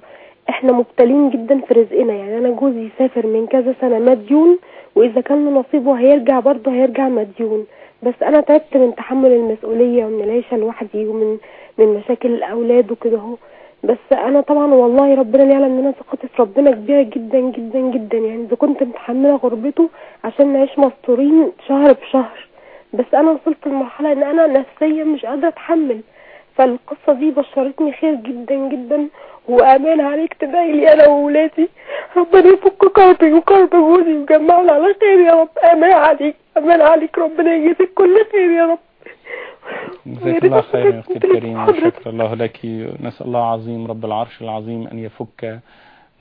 Speaker 5: إحنا مبتلين جدا في رزقنا. يعني أنا جوزي سافر من كذا سنة مديون وإذا كان نصيبه هيرجع برضه هيرجع مديون. بس أنا تعبت من تحمل المسؤولية ومن العيشة لوحدي ومن من مشاكل الأولاد وكده أهو. بس أنا طبعا والله ربنا يعلم إن أنا ثقتي في ربنا كبيرة جدا جدا جدا. يعني إذا كنت متحملة غربته عشان نعيش مستورين شهر بشهر. بس أنا وصلت لمرحلة إن أنا نفسيا مش قادرة أتحمل. فالقصة دي بشرتني خير جدا جدا. وامان عليك تدعي لي أنا وولادي. ربنا يفك كربي وكرب جوزي ويجمعنا على خير يا رب. أمان عليك أمان عليك. ربنا يجزيك كل خير يا رب.
Speaker 2: جزاك الله خير يا أختي الكريمة وشكر الله لك. نسأل الله عظيم رب العرش العظيم أن يفك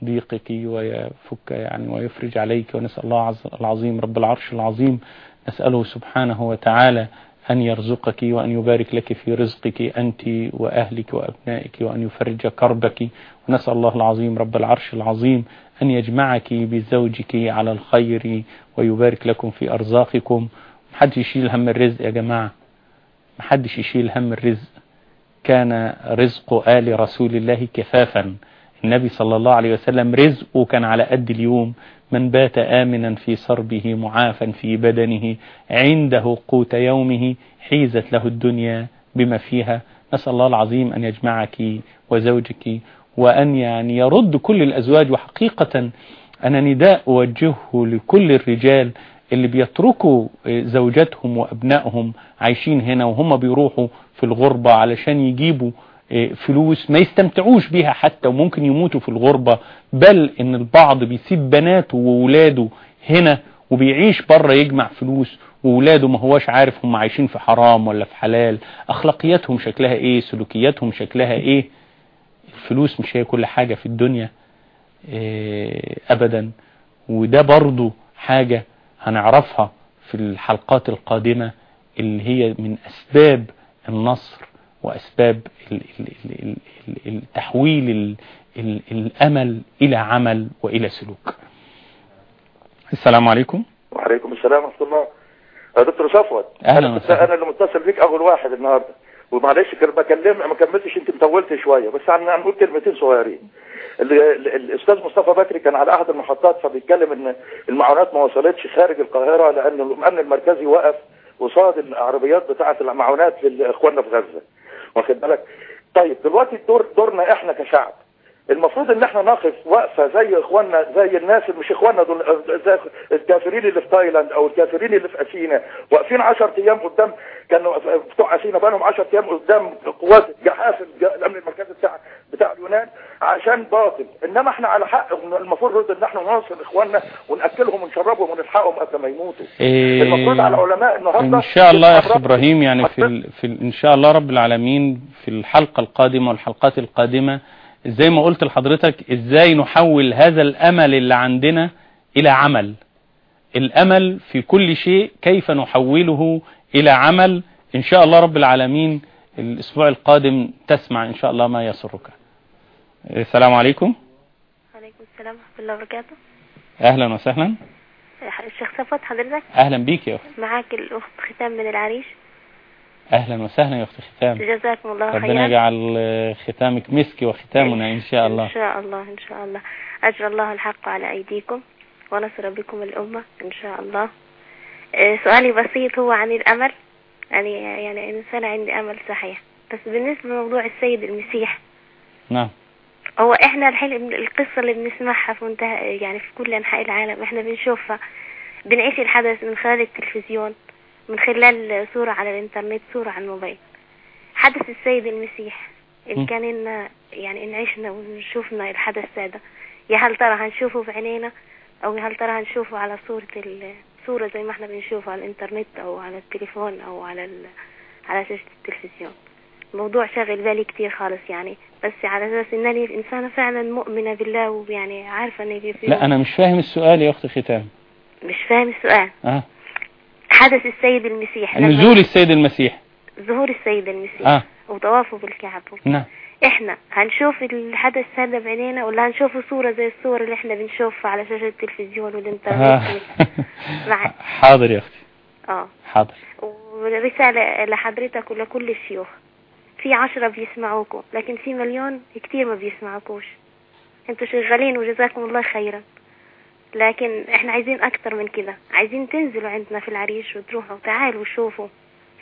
Speaker 2: ضيقك ويفك يعني ويفرج عليك. ونسأل الله العظيم رب العرش العظيم نسأله سبحانه وتعالى أن يرزقك وأن يبارك لك في رزقك أنت وأهلك وأبنائك وأن يفرج كربك. ونسأل الله العظيم رب العرش العظيم أن يجمعك بزوجك على الخير ويبارك لكم في أرزاقكم. محدش يشيل هم الرزق يا جماعة. محدش يشيل هم الرزق. كان رزق آل رسول الله كفافا. النبي صلى الله عليه وسلم رزقه كان على قد اليوم. من بات آمنا في صربه معافا في بدنه عنده قوت يومه حيزت له الدنيا بما فيها. نسأل الله العظيم أن يجمعك وزوجك وأن يعني يرد كل الأزواج. وحقيقة أنا نداء أوجهه لكل الرجال اللي بيتركوا زوجاتهم وأبنائهم عايشين هنا وهم بيروحوا في الغربة علشان يجيبوا فلوس ما يستمتعوش بيها حتى وممكن يموتوا في الغربة بل إن البعض بيسيب بناته وولاده هنا وبيعيش بره يجمع فلوس وولاده ما هواش عارف هم عايشين في حرام ولا في حلال. أخلاقياتهم شكلها إيه؟ سلوكياتهم شكلها إيه؟ الفلوس مش هي كل حاجة في الدنيا إيه ابدا. وده برضو حاجة هنعرفها في الحلقات القادمة اللي هي من أسباب النصر. وأسباب تحويل الأمل إلى عمل وإلى سلوك. السلام عليكم.
Speaker 3: وعليكم السلام ورحمة الله. يا دكتور صفوت
Speaker 2: أهلا وسهلا.
Speaker 3: أنا اللي متصل بيك أول واحد النهارده. ومعلش كان بكلم ما كملتش انت طولت شوية بس هنقول كلمتين صغيرين. ال- ال- الأستاذ مصطفى بكري كان على احد المحطات فبيتكلم إن المعونات ما وصلتش خارج القاهرة لأن الأمن المركزي وقف قصاد العربيات بتاعة المعونات لاخواننا في غزة. واخد بالك؟ طيب دلوقتي الدور دورنا إحنا كشعب. المفروض إن إحنا نقف وقفة زي إخواننا زي الناس اللي مش إخواننا دول زي الكافرين اللي في تايلاند أو الكافرين اللي في أثينا. واقفين 10 أيام قدام كانوا بتوع أثينا بقى لهم 10 أيام قدام قوات جحافل الأمن المركزي بتاع بتاع اليونان عشان باطل. إنما إحنا على حق المفروض إن إحنا نوصل إخواننا ونأكلهم ونشربهم ونلحقهم قبل ما يموتوا.
Speaker 2: إيه
Speaker 3: المفروض على علماء النهارده
Speaker 2: إن شاء الله يا
Speaker 3: أخ.
Speaker 2: إبراهيم يعني في ال... في ال... إن شاء الله رب العالمين في الحلقة القادمة والحلقات القادمة زي ما قلت لحضرتك إزاي نحول هذا الأمل اللي عندنا إلى عمل؟ الأمل في كل شيء كيف نحوله إلى عمل؟ إن شاء الله رب العالمين الأسبوع القادم تسمع إن شاء الله ما يسرك. السلام عليكم.
Speaker 6: عليكم السلام ورحمة الله وبركاته.
Speaker 2: أهلا وسهلا.
Speaker 6: الشيخ صفوت حضرتك؟
Speaker 2: أهلا بيك يا اخت
Speaker 6: معاك الأخت ختام من العريش.
Speaker 2: أهلا وسهلا يا اخت ختام.
Speaker 6: جزاكم الله
Speaker 2: ربنا
Speaker 6: خيرا.
Speaker 2: يجعل ختامك مسك وختامنا إن شاء الله.
Speaker 6: إن شاء الله إن شاء الله. أجر الله الحق على أيديكم ونصر بكم الأمة إن شاء الله. آه، سؤالي بسيط هو عن الأمل. يعني يعني إنسان عندي أمل صحيح. بس بالنسبة لموضوع السيد المسيح
Speaker 2: نعم.
Speaker 6: هو إحنا الحين القصة اللي بنسمعها في منتهى يعني في كل أنحاء العالم إحنا بنشوفها. بنعيش الحدث من خلال التلفزيون. من خلال صورة على الإنترنت صورة على الموبايل. حدث السيد المسيح. إن كان إن يعني إن عشنا وشوفنا الحدث هذا يا هل ترى هنشوفه بعينينا أو هل ترى هنشوفه على صورة ال- صورة زي ما إحنا بنشوفه على الإنترنت أو على التليفون أو على ال... على شاشة التلفزيون. موضوع شاغل بالي كتير خالص يعني. بس على أساس انني إنسانة فعلا مؤمنة بالله ويعني عارفة إن في
Speaker 2: لا أنا مش فاهم السؤال يا اخت ختام.
Speaker 6: مش فاهم السؤال.
Speaker 2: آه.
Speaker 6: حدث السيد المسيح.
Speaker 2: نزول السيد المسيح.
Speaker 6: ظهور السيد المسيح.
Speaker 2: آه.
Speaker 6: وطوافه بالكعبة.
Speaker 2: نعم.
Speaker 6: إحنا هنشوف الحدث هذا بعينينا ولا هنشوفه صورة زي الصور اللي إحنا بنشوفها على شاشة التلفزيون
Speaker 2: آه.
Speaker 6: والانترنت مع
Speaker 2: حاضر يا أختي.
Speaker 6: آه.
Speaker 2: حاضر.
Speaker 6: ورسالة لحضرتك ولكل الشيوخ. في عشرة بيسمعوكم لكن في مليون كتير ما بيسمعوكوش. أنتوا شغالين وجزاكم الله خيرا. لكن إحنا عايزين أكتر من كده. عايزين تنزلوا عندنا في العريش وتروحوا. تعالوا شوفوا.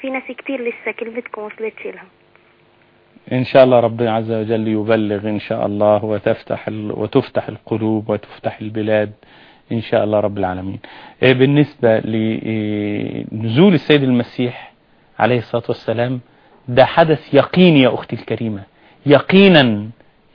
Speaker 6: في ناس كتير لسه كلمتكم وصلتش لهم.
Speaker 2: إن شاء الله ربنا عز وجل يبلغ إن شاء الله وتفتح. وتفتح القلوب وتفتح البلاد إن شاء الله رب العالمين. إيه بالنسبة لنزول السيد المسيح عليه الصلاة والسلام ده حدث يقيني يا أختي الكريمة. يقينا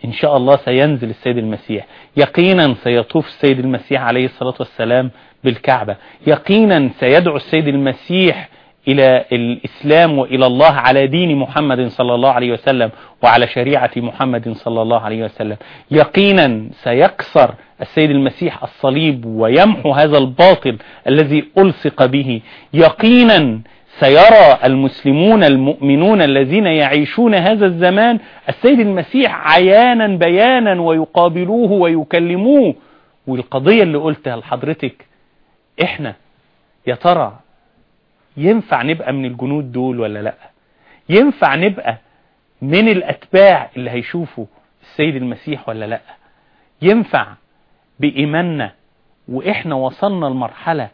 Speaker 2: إن شاء الله سينزل السيد المسيح. يقينا سيطوف السيد المسيح عليه الصلاة والسلام بالكعبة. يقينا سيدعو السيد المسيح إلى الإسلام وإلى الله على دين محمد صلى الله عليه وسلم وعلى شريعة محمد صلى الله عليه وسلم. يقينا سيكسر السيد المسيح الصليب ويمحو هذا الباطل الذي ألصق به. يقينا سيرى المسلمون المؤمنون الذين يعيشون هذا الزمان السيد المسيح عيانا بيانا ويقابلوه ويكلموه. والقضية اللي قلتها لحضرتك إحنا يا ترى ينفع نبقى من الجنود دول ولا لأ؟ ينفع نبقى من الأتباع اللي هيشوفوا السيد المسيح ولا لأ؟ ينفع بإيماننا وإحنا وصلنا لمرحلة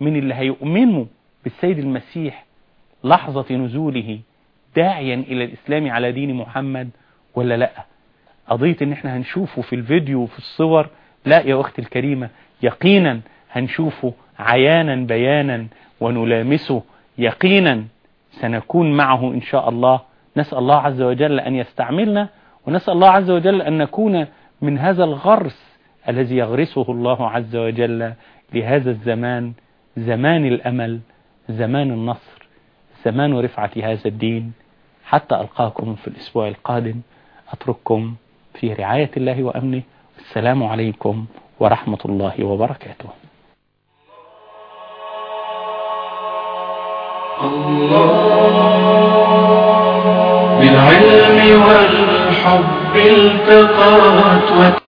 Speaker 2: من اللي هيؤمنوا بالسيد المسيح لحظة نزوله داعيا إلى الإسلام على دين محمد ولا لأ؟ قضية إن إحنا هنشوفه في الفيديو وفي الصور لا يا أختي الكريمة يقينا هنشوفه عيانا بيانا ونلامسه يقينا. سنكون معه إن شاء الله. نسأل الله عز وجل أن يستعملنا ونسأل الله عز وجل أن نكون من هذا الغرس الذي يغرسه الله عز وجل لهذا الزمان زمان الأمل زمان النصر. زمان رفعة هذا الدين حتى ألقاكم في الأسبوع القادم. أترككم في رعاية الله وأمنه. السلام عليكم ورحمة الله وبركاته.
Speaker 1: بالعلم والحب التقات